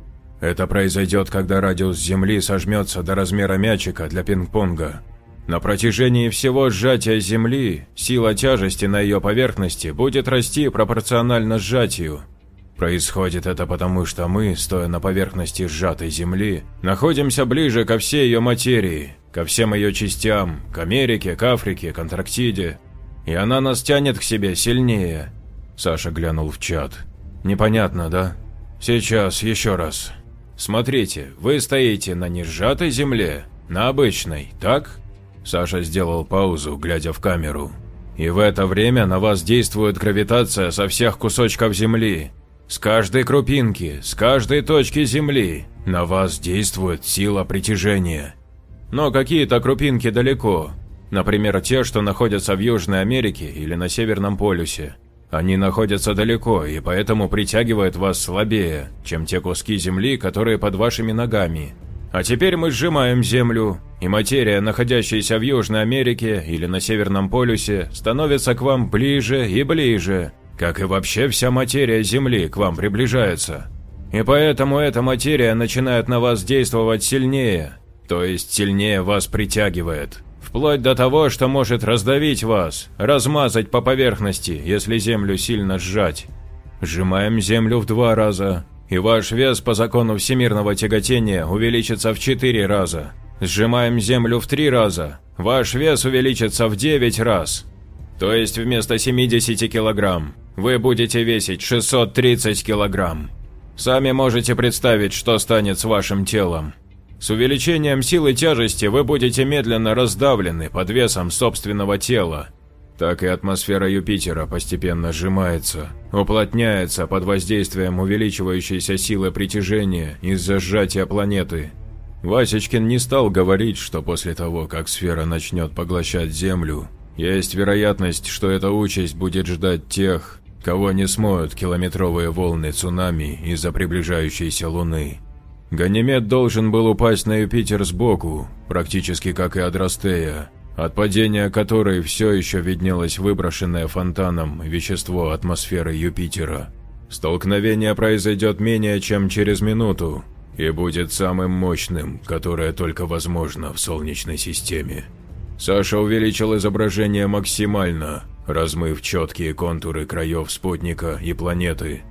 Это произойдет, когда радиус Земли сожмется до размера мячика для пинг-понга. На протяжении всего сжатия Земли сила тяжести на ее поверхности будет расти пропорционально сжатию, Происходит это потому, что мы, стоя на поверхности сжатой Земли, находимся ближе ко всей ее материи, ко всем ее частям, к Америке, к Африке, к Антарктиде. И она нас тянет к себе сильнее. Саша глянул в чат. Непонятно, да? Сейчас, еще раз. Смотрите, вы стоите на не сжатой Земле, на обычной, так? Саша сделал паузу, глядя в камеру. И в это время на вас действует гравитация со всех кусочков Земли, с каждой крупинки, с каждой точки Земли на вас действует сила притяжения. Но какие-то крупинки далеко, например, те, что находятся в Южной Америке или на Северном полюсе. Они находятся далеко и поэтому притягивают вас слабее, чем те куски Земли, которые под вашими ногами. А теперь мы сжимаем Землю, и материя, находящаяся в Южной Америке или на Северном полюсе, становится к вам ближе и ближе, как и вообще вся материя Земли к вам приближается. И поэтому эта материя начинает на вас действовать сильнее, то есть сильнее вас притягивает. Вплоть до того, что может раздавить вас, размазать по поверхности, если Землю сильно сжать. Сжимаем Землю в два раза, и ваш вес по закону всемирного тяготения увеличится в четыре раза. Сжимаем Землю в три раза, ваш вес увеличится в девять раз. То есть вместо 70 килограмм вы будете весить 630 килограмм. Сами можете представить, что станет с вашим телом. С увеличением силы тяжести вы будете медленно раздавлены под весом собственного тела. Так и атмосфера Юпитера постепенно сжимается, уплотняется под воздействием увеличивающейся силы притяжения из-за сжатия планеты. Васечкин не стал говорить, что после того, как сфера начнет поглощать Землю, есть вероятность, что эта участь будет ждать тех, кого не смоют километровые волны цунами из-за приближающейся Луны. Ганимед должен был упасть на Юпитер сбоку, практически как и Адрастея, от падения которой все еще виднелось выброшенное фонтаном вещество атмосферы Юпитера. Столкновение произойдет менее чем через минуту и будет самым мощным, которое только возможно в Солнечной системе. Саша увеличил изображение максимально, размыв четкие контуры краев спутника и планеты.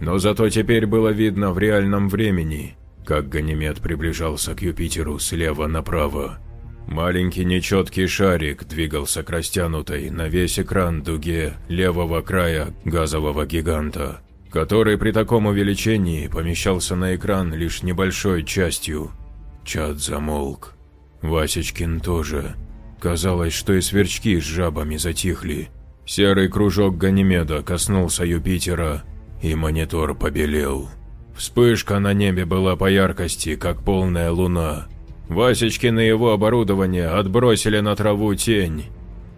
Но зато теперь было видно в реальном времени, как Ганимед приближался к Юпитеру слева направо. Маленький нечеткий шарик двигался к растянутой на весь экран дуге левого края газового гиганта, который при таком увеличении помещался на экран лишь небольшой частью. Чат замолк. Васечкин тоже. Казалось, что и сверчки с жабами затихли. Серый кружок Ганимеда коснулся Юпитера, и монитор побелел. Вспышка на небе была по яркости, как полная луна. Васечкин и его оборудование отбросили на траву тень.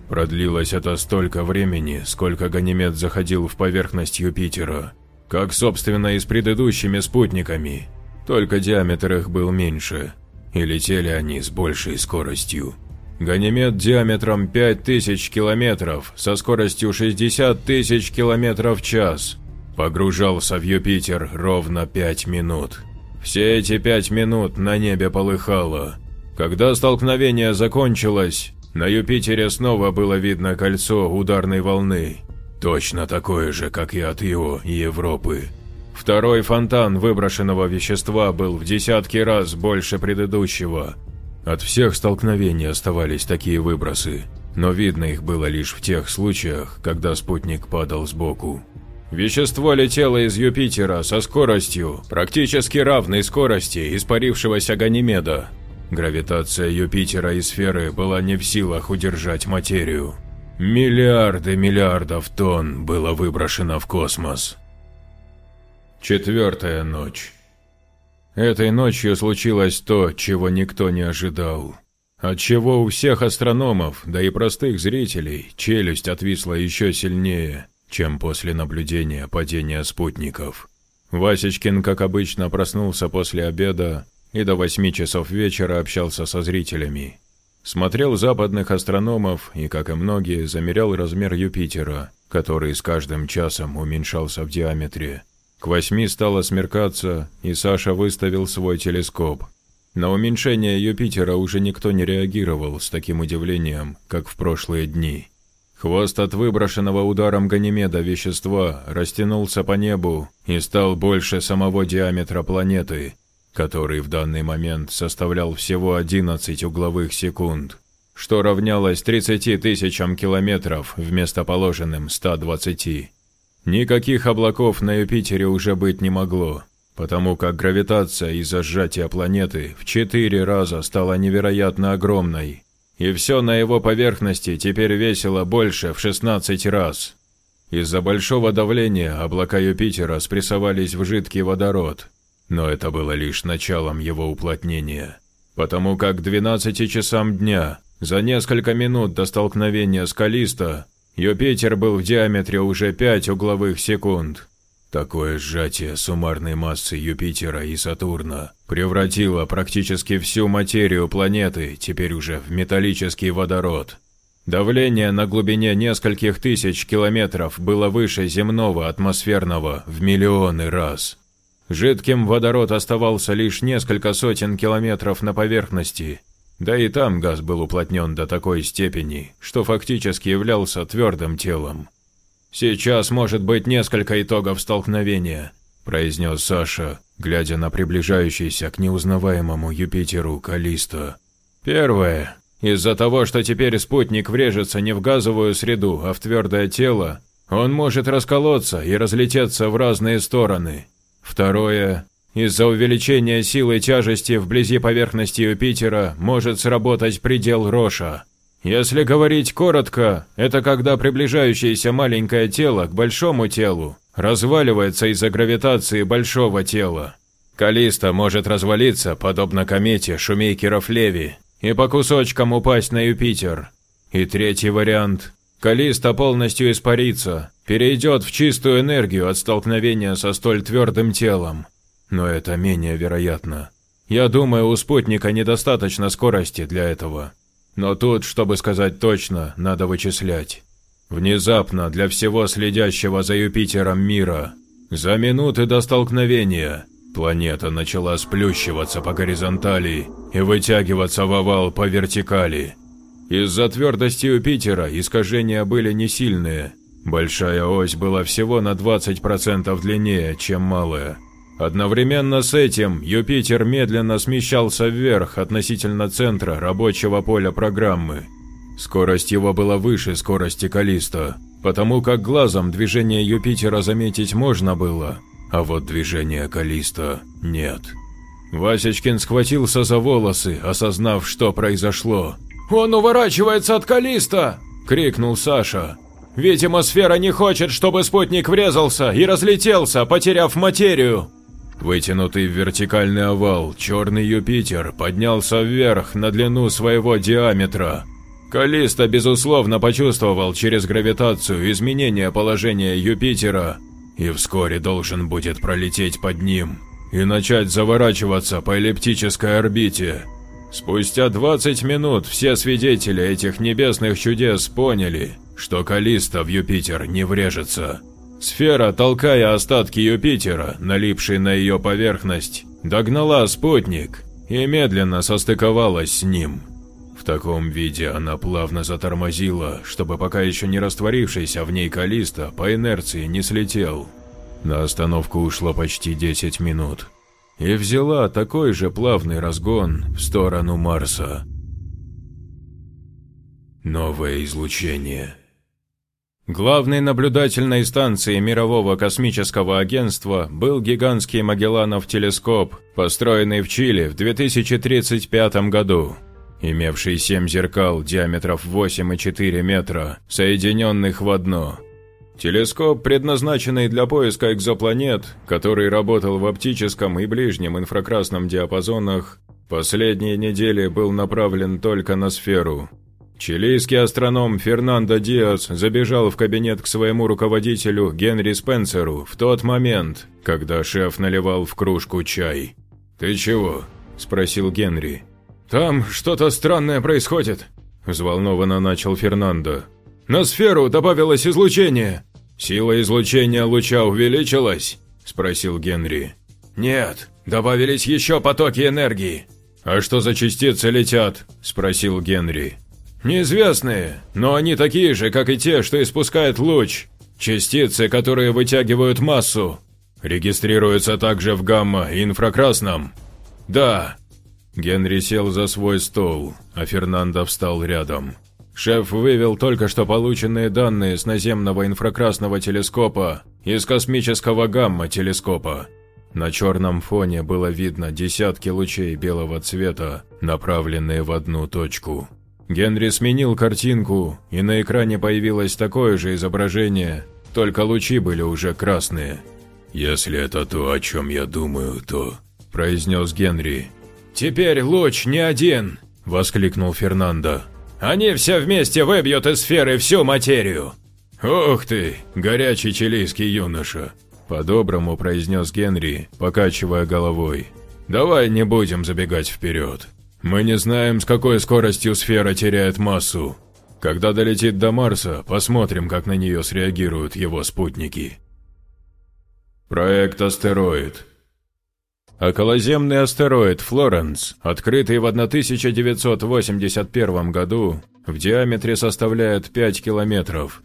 Продлилось это столько времени, сколько Ганимед заходил в поверхность Юпитера, как собственно и с предыдущими спутниками, только диаметр их был меньше, и летели они с большей скоростью. Ганимед диаметром 5000 километров со скоростью 60 тысяч километров в час погружался в Юпитер ровно 5 минут. Все эти пять минут на небе полыхало. Когда столкновение закончилось, на Юпитере снова было видно кольцо ударной волны, точно такое же, как и от и Европы. Второй фонтан выброшенного вещества был в десятки раз больше предыдущего. От всех столкновений оставались такие выбросы, но видно их было лишь в тех случаях, когда спутник падал сбоку. Вещество летело из Юпитера со скоростью, практически равной скорости испарившегося Ганимеда. Гравитация Юпитера и сферы была не в силах удержать материю. Миллиарды миллиардов тонн было выброшено в космос. Четвертая ночь. Этой ночью случилось то, чего никто не ожидал. Отчего у всех астрономов, да и простых зрителей, челюсть отвисла еще сильнее – чем после наблюдения падения спутников. Васечкин, как обычно, проснулся после обеда и до восьми часов вечера общался со зрителями. Смотрел западных астрономов и, как и многие, замерял размер Юпитера, который с каждым часом уменьшался в диаметре. К восьми стало смеркаться, и Саша выставил свой телескоп. На уменьшение Юпитера уже никто не реагировал с таким удивлением, как в прошлые дни. Хвост от выброшенного ударом Ганимеда вещества растянулся по небу и стал больше самого диаметра планеты, который в данный момент составлял всего 11 угловых секунд, что равнялось 30 тысячам километров вместо положенным 120. Никаких облаков на Юпитере уже быть не могло, потому как гравитация из-за сжатия планеты в четыре раза стала невероятно огромной и все на его поверхности теперь весило больше в 16 раз. Из-за большого давления облака Юпитера спрессовались в жидкий водород, но это было лишь началом его уплотнения, потому как к 12 часам дня, за несколько минут до столкновения с Калисто, Юпитер был в диаметре уже 5 угловых секунд. Такое сжатие суммарной массы Юпитера и Сатурна превратило практически всю материю планеты теперь уже в металлический водород. Давление на глубине нескольких тысяч километров было выше земного атмосферного в миллионы раз. Жидким водород оставался лишь несколько сотен километров на поверхности, да и там газ был уплотнен до такой степени, что фактически являлся твердым телом. «Сейчас может быть несколько итогов столкновения», – произнес Саша, глядя на приближающийся к неузнаваемому Юпитеру Калисто. «Первое. Из-за того, что теперь спутник врежется не в газовую среду, а в твердое тело, он может расколоться и разлететься в разные стороны. Второе. Из-за увеличения силы тяжести вблизи поверхности Юпитера может сработать предел Роша. Если говорить коротко, это когда приближающееся маленькое тело к большому телу разваливается из-за гравитации большого тела. Калиста может развалиться, подобно комете Шумейкеров Леви, и по кусочкам упасть на Юпитер. И третий вариант. Калиста полностью испарится, перейдет в чистую энергию от столкновения со столь твердым телом. Но это менее вероятно. Я думаю, у спутника недостаточно скорости для этого. Но тут, чтобы сказать точно, надо вычислять. Внезапно для всего следящего за Юпитером мира За минуты до столкновения планета начала сплющиваться по горизонтали и вытягиваться в овал по вертикали. Из-за твердости Юпитера искажения были не сильные. Большая ось была всего на 20% длиннее, чем малая. Одновременно с этим Юпитер медленно смещался вверх относительно центра рабочего поля программы. Скорость его была выше скорости Калиста, потому как глазом движение Юпитера заметить можно было, а вот движение Калиста нет. Васечкин схватился за волосы, осознав, что произошло. «Он уворачивается от Калиста!» – крикнул Саша. «Видимо, сфера не хочет, чтобы спутник врезался и разлетелся, потеряв материю!» Вытянутый в вертикальный овал, черный Юпитер поднялся вверх на длину своего диаметра. Калиста, безусловно, почувствовал через гравитацию изменение положения Юпитера и вскоре должен будет пролететь под ним и начать заворачиваться по эллиптической орбите. Спустя 20 минут все свидетели этих небесных чудес поняли, что Калиста в Юпитер не врежется. Сфера, толкая остатки Юпитера, налипшие на ее поверхность, догнала спутник и медленно состыковалась с ним. В таком виде она плавно затормозила, чтобы пока еще не растворившийся в ней Калиста по инерции не слетел. На остановку ушло почти 10 минут. И взяла такой же плавный разгон в сторону Марса. Новое излучение. Главной наблюдательной станцией Мирового космического агентства был гигантский Магелланов телескоп, построенный в Чили в 2035 году, имевший семь зеркал диаметров 8,4 метра, соединенных в одно. Телескоп, предназначенный для поиска экзопланет, который работал в оптическом и ближнем инфракрасном диапазонах, последние недели был направлен только на сферу – Чилийский астроном Фернандо Диас забежал в кабинет к своему руководителю Генри Спенсеру в тот момент, когда шеф наливал в кружку чай. «Ты чего?» – спросил Генри. «Там что-то странное происходит», – взволнованно начал Фернандо. «На сферу добавилось излучение». «Сила излучения луча увеличилась?» – спросил Генри. «Нет, добавились еще потоки энергии». «А что за частицы летят?» – спросил Генри. Неизвестные, но они такие же, как и те, что испускают луч. Частицы, которые вытягивают массу. Регистрируются также в гамма и инфракрасном. Да. Генри сел за свой стол, а Фернандо встал рядом. Шеф вывел только что полученные данные с наземного инфракрасного телескопа и с космического гамма-телескопа. На черном фоне было видно десятки лучей белого цвета, направленные в одну точку. Генри сменил картинку, и на экране появилось такое же изображение, только лучи были уже красные. «Если это то, о чем я думаю, то...» – произнес Генри. «Теперь луч не один!» – воскликнул Фернандо. «Они все вместе выбьют из сферы всю материю!» «Ух ты, горячий чилийский юноша!» – по-доброму произнес Генри, покачивая головой. «Давай не будем забегать вперед. Мы не знаем, с какой скоростью сфера теряет массу. Когда долетит до Марса, посмотрим, как на нее среагируют его спутники. Проект «Астероид». Околоземный астероид Флоренс, открытый в 1981 году, в диаметре составляет 5 километров.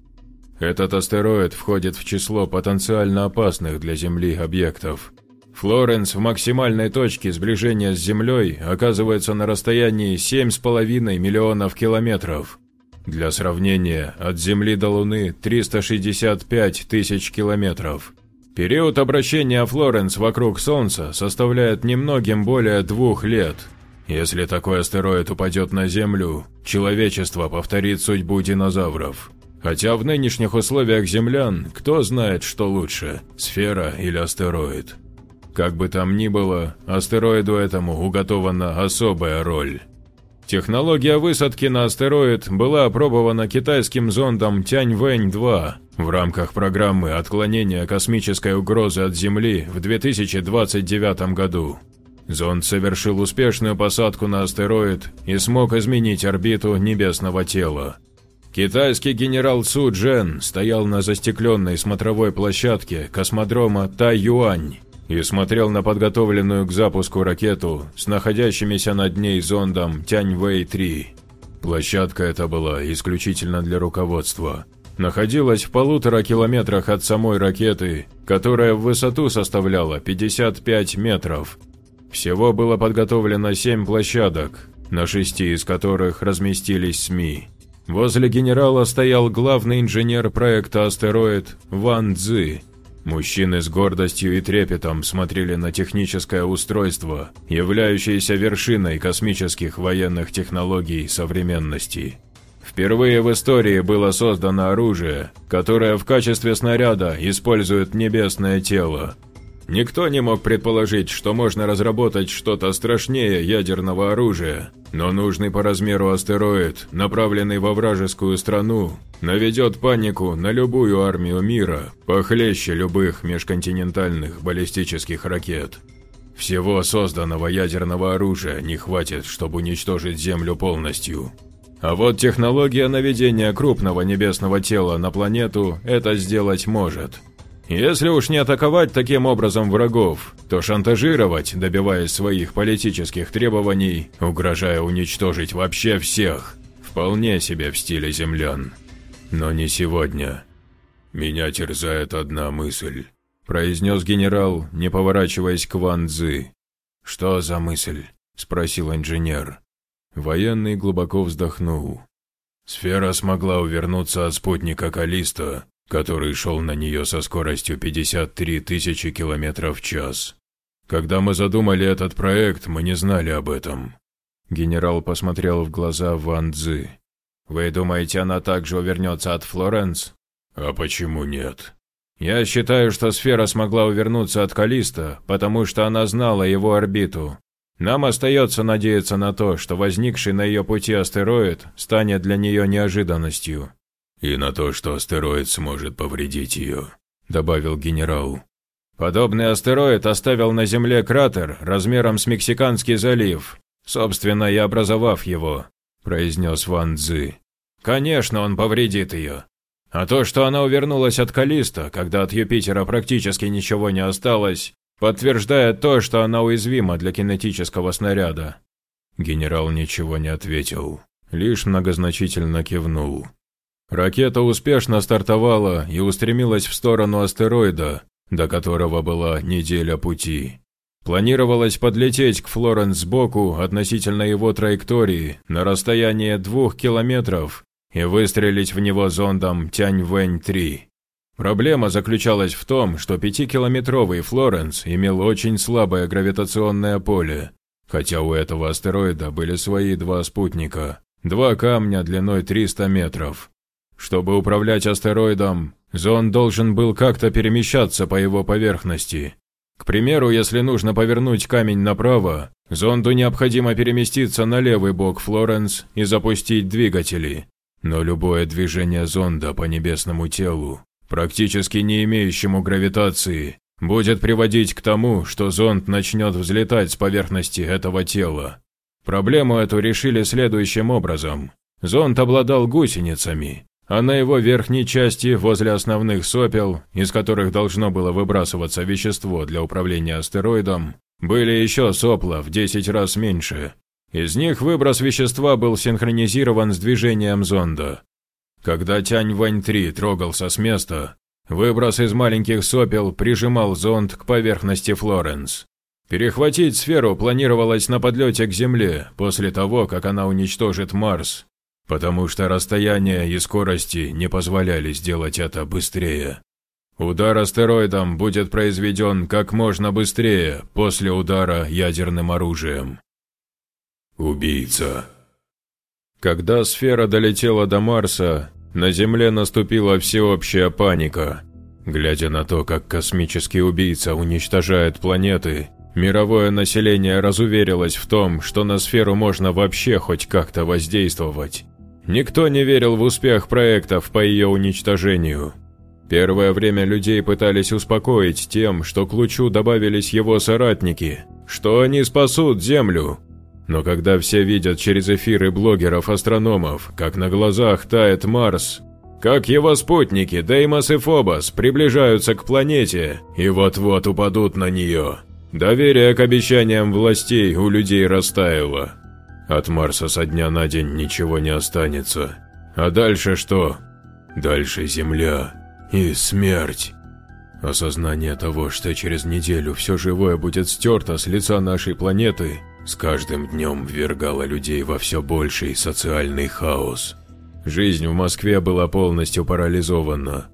Этот астероид входит в число потенциально опасных для Земли объектов – Флоренс в максимальной точке сближения с Землей оказывается на расстоянии 7,5 миллионов километров. Для сравнения, от Земли до Луны 365 тысяч километров. Период обращения Флоренс вокруг Солнца составляет немногим более двух лет. Если такой астероид упадет на Землю, человечество повторит судьбу динозавров. Хотя в нынешних условиях землян, кто знает, что лучше – сфера или астероид. Как бы там ни было, астероиду этому уготована особая роль. Технология высадки на астероид была опробована китайским зондом Тяньвэнь-2 в рамках программы отклонения космической угрозы от Земли в 2029 году. Зонд совершил успешную посадку на астероид и смог изменить орбиту небесного тела. Китайский генерал Су Джен стоял на застекленной смотровой площадке космодрома Тай-Юань и смотрел на подготовленную к запуску ракету с находящимися над ней зондом Тяньвэй-3. Площадка эта была исключительно для руководства. Находилась в полутора километрах от самой ракеты, которая в высоту составляла 55 метров. Всего было подготовлено 7 площадок, на шести из которых разместились СМИ. Возле генерала стоял главный инженер проекта «Астероид» Ван Цзы. Мужчины с гордостью и трепетом смотрели на техническое устройство, являющееся вершиной космических военных технологий современности. Впервые в истории было создано оружие, которое в качестве снаряда использует небесное тело, Никто не мог предположить, что можно разработать что-то страшнее ядерного оружия, но нужный по размеру астероид, направленный во вражескую страну, наведет панику на любую армию мира, похлеще любых межконтинентальных баллистических ракет. Всего созданного ядерного оружия не хватит, чтобы уничтожить Землю полностью. А вот технология наведения крупного небесного тела на планету это сделать может – если уж не атаковать таким образом врагов, то шантажировать, добиваясь своих политических требований, угрожая уничтожить вообще всех, вполне себе в стиле землян. Но не сегодня. «Меня терзает одна мысль», – произнес генерал, не поворачиваясь к Ван Цзы. «Что за мысль?» – спросил инженер. Военный глубоко вздохнул. Сфера смогла увернуться от спутника Калиста, который шел на нее со скоростью 53 тысячи километров в час. Когда мы задумали этот проект, мы не знали об этом. Генерал посмотрел в глаза Ван Цзы. «Вы думаете, она также увернется от Флоренс?» «А почему нет?» «Я считаю, что сфера смогла увернуться от Калиста, потому что она знала его орбиту. Нам остается надеяться на то, что возникший на ее пути астероид станет для нее неожиданностью. «И на то, что астероид сможет повредить ее», – добавил генерал. «Подобный астероид оставил на Земле кратер размером с Мексиканский залив, собственно и образовав его», – произнес Ван Цзы. «Конечно, он повредит ее. А то, что она увернулась от Калиста, когда от Юпитера практически ничего не осталось, подтверждает то, что она уязвима для кинетического снаряда». Генерал ничего не ответил, лишь многозначительно кивнул. Ракета успешно стартовала и устремилась в сторону астероида, до которого была неделя пути. Планировалось подлететь к Флоренс сбоку относительно его траектории на расстояние двух километров и выстрелить в него зондом Тянь-Вэнь-3. Проблема заключалась в том, что пятикилометровый Флоренс имел очень слабое гравитационное поле, хотя у этого астероида были свои два спутника, два камня длиной 300 метров. Чтобы управлять астероидом, зонд должен был как-то перемещаться по его поверхности. К примеру, если нужно повернуть камень направо, зонду необходимо переместиться на левый бок Флоренс и запустить двигатели. Но любое движение зонда по небесному телу, практически не имеющему гравитации, будет приводить к тому, что зонд начнет взлетать с поверхности этого тела. Проблему эту решили следующим образом. Зонд обладал гусеницами, а на его верхней части, возле основных сопел, из которых должно было выбрасываться вещество для управления астероидом, были еще сопла в 10 раз меньше. Из них выброс вещества был синхронизирован с движением зонда. Когда Тянь-Вань-3 трогался с места, выброс из маленьких сопел прижимал зонд к поверхности Флоренс. Перехватить сферу планировалось на подлете к Земле после того, как она уничтожит Марс потому что расстояние и скорости не позволяли сделать это быстрее. Удар астероидом будет произведен как можно быстрее после удара ядерным оружием. Убийца. Когда сфера долетела до Марса, на Земле наступила всеобщая паника. Глядя на то, как космический убийца уничтожает планеты, мировое население разуверилось в том, что на сферу можно вообще хоть как-то воздействовать. Никто не верил в успех проектов по ее уничтожению. Первое время людей пытались успокоить тем, что к лучу добавились его соратники, что они спасут Землю. Но когда все видят через эфиры блогеров-астрономов, как на глазах тает Марс, как его спутники Деймос и Фобос приближаются к планете и вот-вот упадут на нее, доверие к обещаниям властей у людей растаяло. От Марса со дня на день ничего не останется. А дальше что? Дальше Земля и смерть. Осознание того, что через неделю все живое будет стерто с лица нашей планеты, с каждым днем ввергало людей во все больший социальный хаос. Жизнь в Москве была полностью парализована.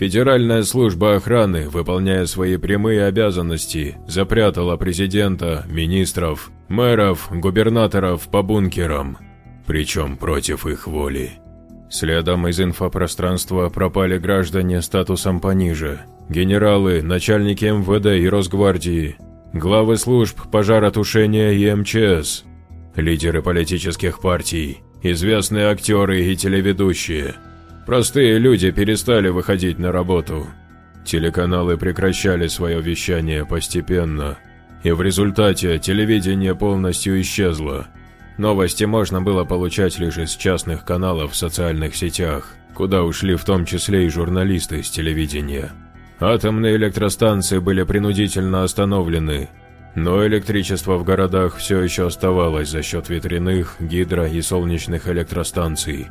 Федеральная служба охраны, выполняя свои прямые обязанности, запрятала президента, министров, мэров, губернаторов по бункерам, причем против их воли. Следом из инфопространства пропали граждане статусом пониже, генералы, начальники МВД и Росгвардии, главы служб пожаротушения и МЧС, лидеры политических партий, известные актеры и телеведущие. Простые люди перестали выходить на работу. Телеканалы прекращали свое вещание постепенно, и в результате телевидение полностью исчезло – Новости можно было получать лишь из частных каналов в социальных сетях, куда ушли в том числе и журналисты с телевидения. Атомные электростанции были принудительно остановлены, но электричество в городах все еще оставалось за счет ветряных, гидро- и солнечных электростанций.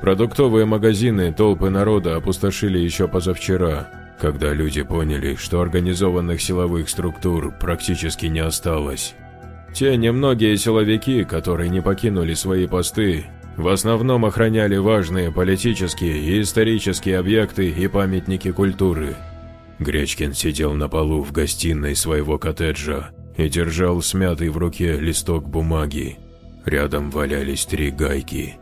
Продуктовые магазины толпы народа опустошили еще позавчера, когда люди поняли, что организованных силовых структур практически не осталось. Те немногие силовики, которые не покинули свои посты, в основном охраняли важные политические и исторические объекты и памятники культуры. Гречкин сидел на полу в гостиной своего коттеджа и держал смятый в руке листок бумаги. Рядом валялись три гайки.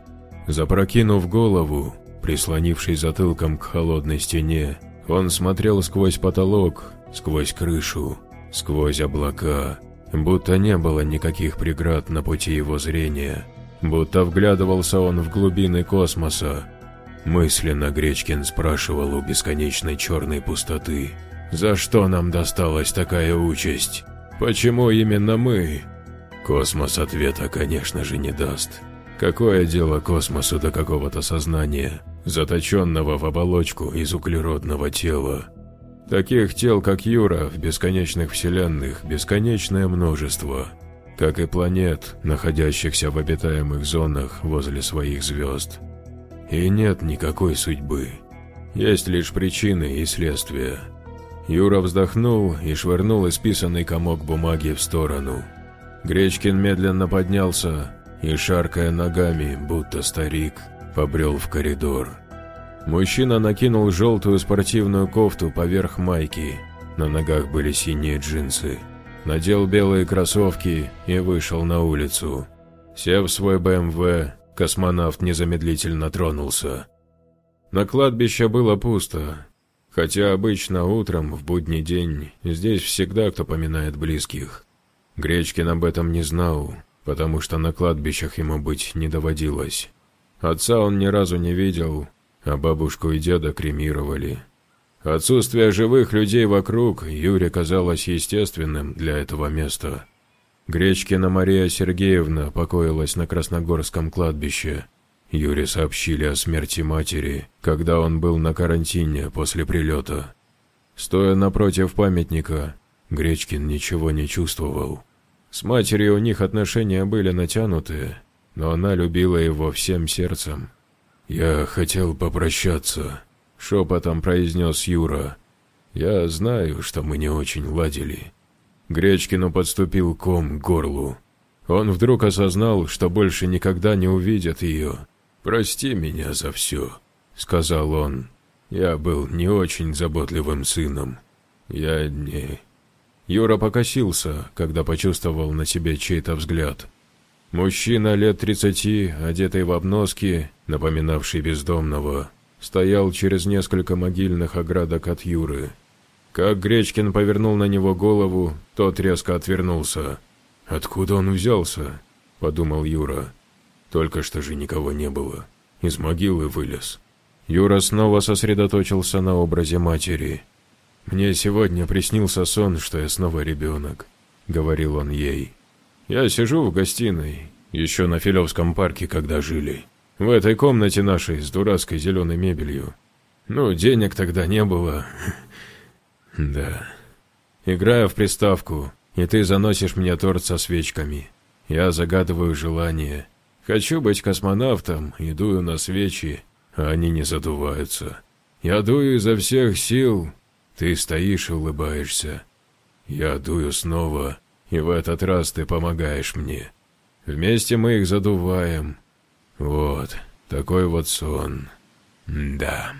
Запрокинув голову, прислонившись затылком к холодной стене, он смотрел сквозь потолок, сквозь крышу, сквозь облака будто не было никаких преград на пути его зрения, будто вглядывался он в глубины космоса. Мысленно Гречкин спрашивал у бесконечной черной пустоты, «За что нам досталась такая участь? Почему именно мы?» Космос ответа, конечно же, не даст. Какое дело космосу до какого-то сознания, заточенного в оболочку из углеродного тела? Таких тел, как Юра, в бесконечных вселенных бесконечное множество, как и планет, находящихся в обитаемых зонах возле своих звезд. И нет никакой судьбы. Есть лишь причины и следствия. Юра вздохнул и швырнул исписанный комок бумаги в сторону. Гречкин медленно поднялся и, шаркая ногами, будто старик, побрел в коридор. Мужчина накинул желтую спортивную кофту поверх майки. На ногах были синие джинсы. Надел белые кроссовки и вышел на улицу. Сев в свой БМВ, космонавт незамедлительно тронулся. На кладбище было пусто, хотя обычно утром, в будний день, здесь всегда кто поминает близких. Гречкин об этом не знал, потому что на кладбищах ему быть не доводилось. Отца он ни разу не видел, а бабушку и деда кремировали. Отсутствие живых людей вокруг Юре казалось естественным для этого места. Гречкина Мария Сергеевна покоилась на Красногорском кладбище. Юре сообщили о смерти матери, когда он был на карантине после прилета. Стоя напротив памятника, Гречкин ничего не чувствовал. С матерью у них отношения были натянутые, но она любила его всем сердцем. «Я хотел попрощаться», — шепотом произнес Юра. «Я знаю, что мы не очень ладили». Гречкину подступил ком к горлу. Он вдруг осознал, что больше никогда не увидит ее. «Прости меня за все», — сказал он. «Я был не очень заботливым сыном. Я не...» Юра покосился, когда почувствовал на себе чей-то взгляд. Мужчина лет тридцати, одетый в обноски, напоминавший бездомного, стоял через несколько могильных оградок от Юры. Как Гречкин повернул на него голову, тот резко отвернулся. «Откуда он взялся?» – подумал Юра. «Только что же никого не было. Из могилы вылез». Юра снова сосредоточился на образе матери. «Мне сегодня приснился сон, что я снова ребенок», – говорил он ей. Я сижу в гостиной, еще на Филевском парке, когда жили. В этой комнате нашей с дурацкой зеленой мебелью. Ну, денег тогда не было. Да. Играю в приставку, и ты заносишь мне торт со свечками. Я загадываю желание. Хочу быть космонавтом и дую на свечи, а они не задуваются. Я дую изо всех сил, ты стоишь и улыбаешься. Я дую снова, и в этот раз ты помогаешь мне. Вместе мы их задуваем. Вот, такой вот сон. Да.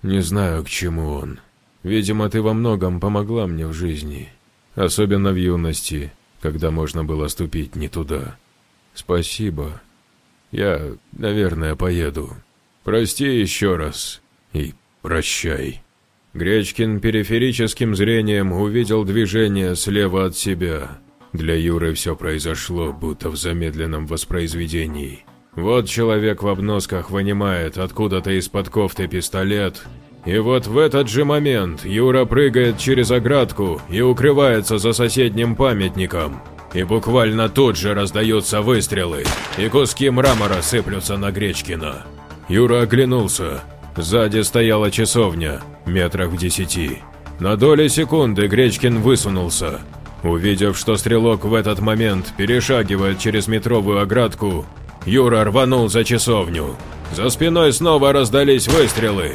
Не знаю, к чему он. Видимо, ты во многом помогла мне в жизни. Особенно в юности, когда можно было ступить не туда. Спасибо. Я, наверное, поеду. Прости еще раз и прощай. Гречкин периферическим зрением увидел движение слева от себя. Для Юры все произошло, будто в замедленном воспроизведении. Вот человек в обносках вынимает откуда-то из-под кофты пистолет, и вот в этот же момент Юра прыгает через оградку и укрывается за соседним памятником. И буквально тут же раздаются выстрелы, и куски мрамора сыплются на Гречкина. Юра оглянулся. Сзади стояла часовня, метрах в десяти. На доли секунды Гречкин высунулся. Увидев, что стрелок в этот момент перешагивает через метровую оградку, Юра рванул за часовню. За спиной снова раздались выстрелы,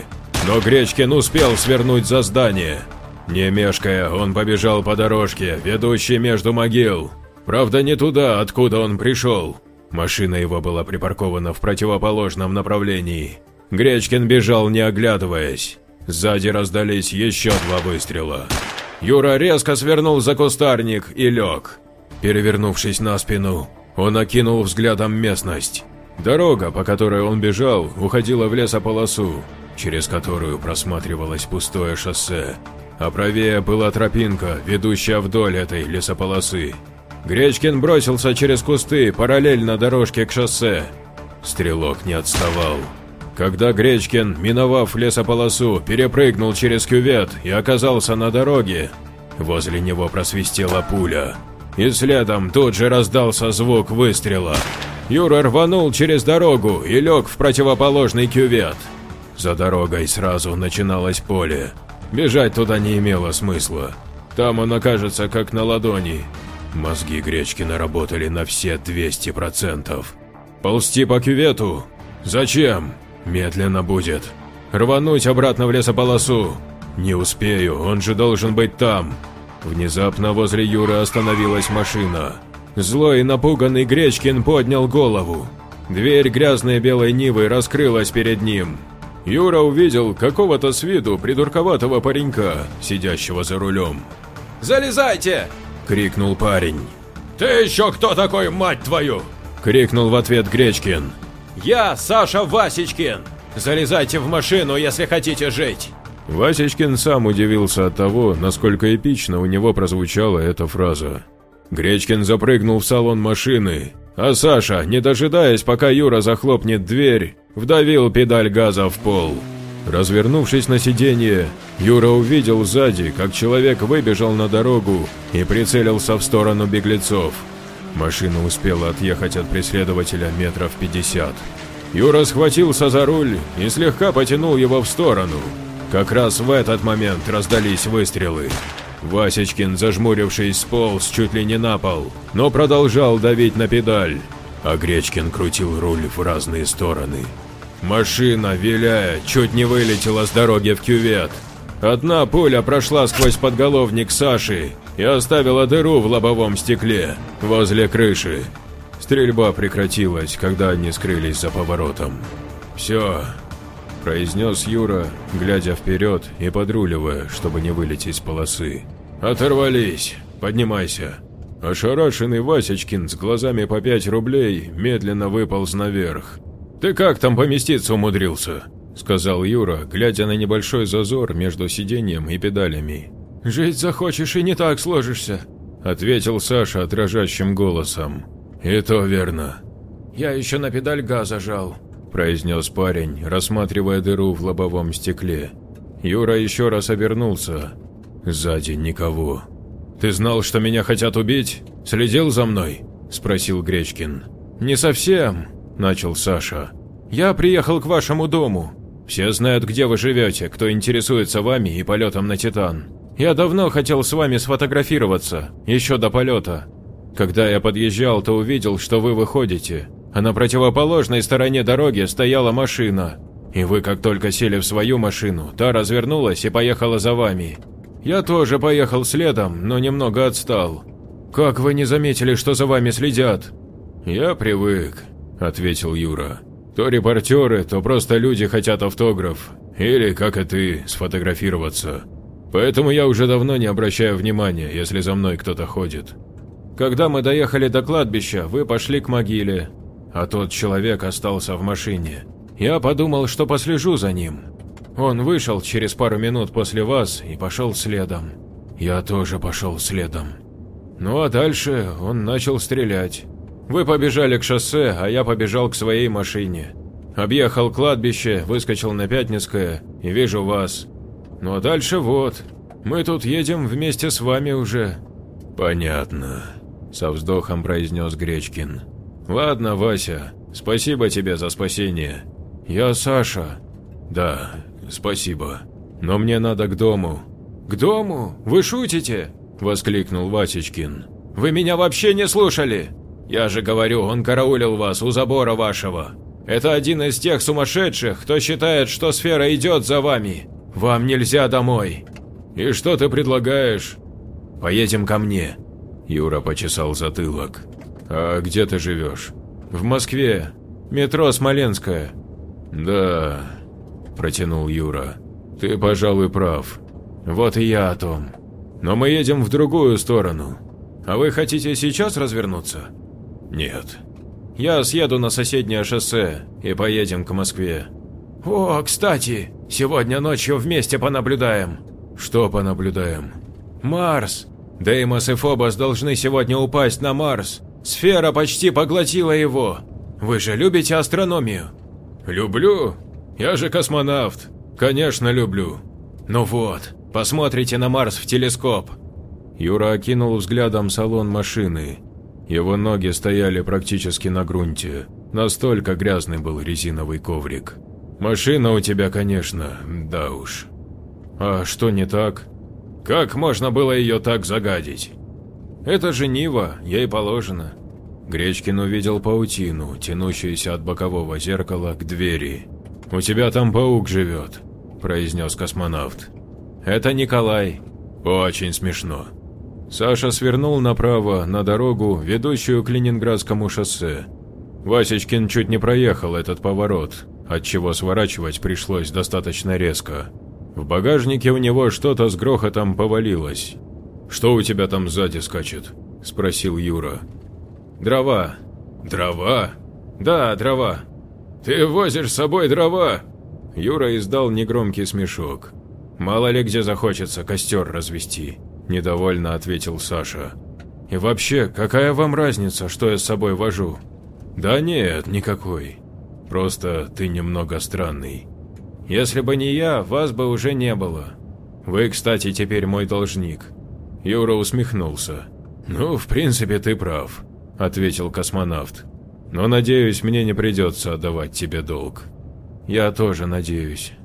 но Гречкин успел свернуть за здание. Не мешкая, он побежал по дорожке, ведущей между могил. Правда, не туда, откуда он пришел. Машина его была припаркована в противоположном направлении. Гречкин бежал, не оглядываясь. Сзади раздались еще два выстрела. Юра резко свернул за кустарник и лег. Перевернувшись на спину, он окинул взглядом местность. Дорога, по которой он бежал, уходила в лесополосу, через которую просматривалось пустое шоссе, а правее была тропинка, ведущая вдоль этой лесополосы. Гречкин бросился через кусты параллельно дорожке к шоссе. Стрелок не отставал. Когда Гречкин, миновав лесополосу, перепрыгнул через кювет и оказался на дороге, возле него просвистела пуля – и следом тут же раздался звук выстрела. Юра рванул через дорогу и лег в противоположный кювет. За дорогой сразу начиналось поле. Бежать туда не имело смысла. Там он окажется как на ладони. Мозги Гречкина работали на все 200%. Ползти по кювету? Зачем? Медленно будет. Рвануть обратно в лесополосу? Не успею, он же должен быть там. Внезапно возле Юры остановилась машина. Злой и напуганный Гречкин поднял голову. Дверь грязной белой Нивы раскрылась перед ним. Юра увидел какого-то с виду придурковатого паренька, сидящего за рулем. «Залезайте!» – крикнул парень. «Ты еще кто такой, мать твою?» – крикнул в ответ Гречкин. «Я Саша Васечкин! Залезайте в машину, если хотите жить!» Васечкин сам удивился от того, насколько эпично у него прозвучала эта фраза. Гречкин запрыгнул в салон машины, а Саша, не дожидаясь, пока Юра захлопнет дверь, вдавил педаль газа в пол. Развернувшись на сиденье, Юра увидел сзади, как человек выбежал на дорогу и прицелился в сторону беглецов. Машина успела отъехать от преследователя метров пятьдесят. Юра схватился за руль и слегка потянул его в сторону, как раз в этот момент раздались выстрелы. Васечкин, зажмурившись, сполз чуть ли не на пол, но продолжал давить на педаль, а Гречкин крутил руль в разные стороны. Машина, виляя, чуть не вылетела с дороги в кювет. Одна пуля прошла сквозь подголовник Саши и оставила дыру в лобовом стекле возле крыши. Стрельба прекратилась, когда они скрылись за поворотом. «Все, произнес Юра, глядя вперед и подруливая, чтобы не вылететь с полосы. «Оторвались! Поднимайся!» Ошарашенный Васечкин с глазами по пять рублей медленно выполз наверх. «Ты как там поместиться умудрился?» – сказал Юра, глядя на небольшой зазор между сиденьем и педалями. «Жить захочешь и не так сложишься», – ответил Саша дрожащим голосом. «И то верно». «Я еще на педаль газа жал», – произнес парень, рассматривая дыру в лобовом стекле. Юра еще раз обернулся. Сзади никого. «Ты знал, что меня хотят убить? Следил за мной?» – спросил Гречкин. «Не совсем», – начал Саша. «Я приехал к вашему дому. Все знают, где вы живете, кто интересуется вами и полетом на Титан. Я давно хотел с вами сфотографироваться, еще до полета. Когда я подъезжал, то увидел, что вы выходите, а на противоположной стороне дороги стояла машина. И вы как только сели в свою машину, та развернулась и поехала за вами. Я тоже поехал следом, но немного отстал. Как вы не заметили, что за вами следят? Я привык, ответил Юра. То репортеры, то просто люди хотят автограф. Или, как и ты, сфотографироваться. Поэтому я уже давно не обращаю внимания, если за мной кто-то ходит. Когда мы доехали до кладбища, вы пошли к могиле, а тот человек остался в машине. Я подумал, что послежу за ним. Он вышел через пару минут после вас и пошел следом. Я тоже пошел следом. Ну а дальше он начал стрелять. Вы побежали к шоссе, а я побежал к своей машине. Объехал кладбище, выскочил на Пятницкое и вижу вас. Ну а дальше вот. Мы тут едем вместе с вами уже. Понятно, со вздохом произнес Гречкин. Ладно, Вася, спасибо тебе за спасение. Я Саша. Да, спасибо. Но мне надо к дому. К дому? Вы шутите? воскликнул Васечкин. Вы меня вообще не слушали. «Я же говорю, он караулил вас у забора вашего. Это один из тех сумасшедших, кто считает, что сфера идет за вами. Вам нельзя домой». «И что ты предлагаешь?» «Поедем ко мне». Юра почесал затылок. «А где ты живешь?» «В Москве. Метро Смоленская». «Да», – протянул Юра. «Ты, пожалуй, прав. Вот и я о том. Но мы едем в другую сторону. А вы хотите сейчас развернуться?» «Нет. Я съеду на соседнее шоссе и поедем к Москве». «О, кстати, сегодня ночью вместе понаблюдаем». «Что понаблюдаем?» «Марс. Деймос и Фобос должны сегодня упасть на Марс. Сфера почти поглотила его. Вы же любите астрономию?» «Люблю. Я же космонавт. Конечно, люблю». «Ну вот, посмотрите на Марс в телескоп». Юра окинул взглядом салон машины его ноги стояли практически на грунте, настолько грязный был резиновый коврик. «Машина у тебя, конечно, да уж». «А что не так? Как можно было ее так загадить?» «Это же Нива, ей положено». Гречкин увидел паутину, тянущуюся от бокового зеркала к двери. «У тебя там паук живет», – произнес космонавт. «Это Николай». «Очень смешно», Саша свернул направо на дорогу, ведущую к Ленинградскому шоссе. Васечкин чуть не проехал этот поворот, отчего сворачивать пришлось достаточно резко. В багажнике у него что-то с грохотом повалилось. «Что у тебя там сзади скачет?» – спросил Юра. «Дрова». «Дрова?» «Да, дрова». «Ты возишь с собой дрова?» Юра издал негромкий смешок. «Мало ли где захочется костер развести». – недовольно ответил Саша. «И вообще, какая вам разница, что я с собой вожу?» «Да нет, никакой. Просто ты немного странный. Если бы не я, вас бы уже не было. Вы, кстати, теперь мой должник». Юра усмехнулся. «Ну, в принципе, ты прав», – ответил космонавт. «Но, надеюсь, мне не придется отдавать тебе долг». «Я тоже надеюсь».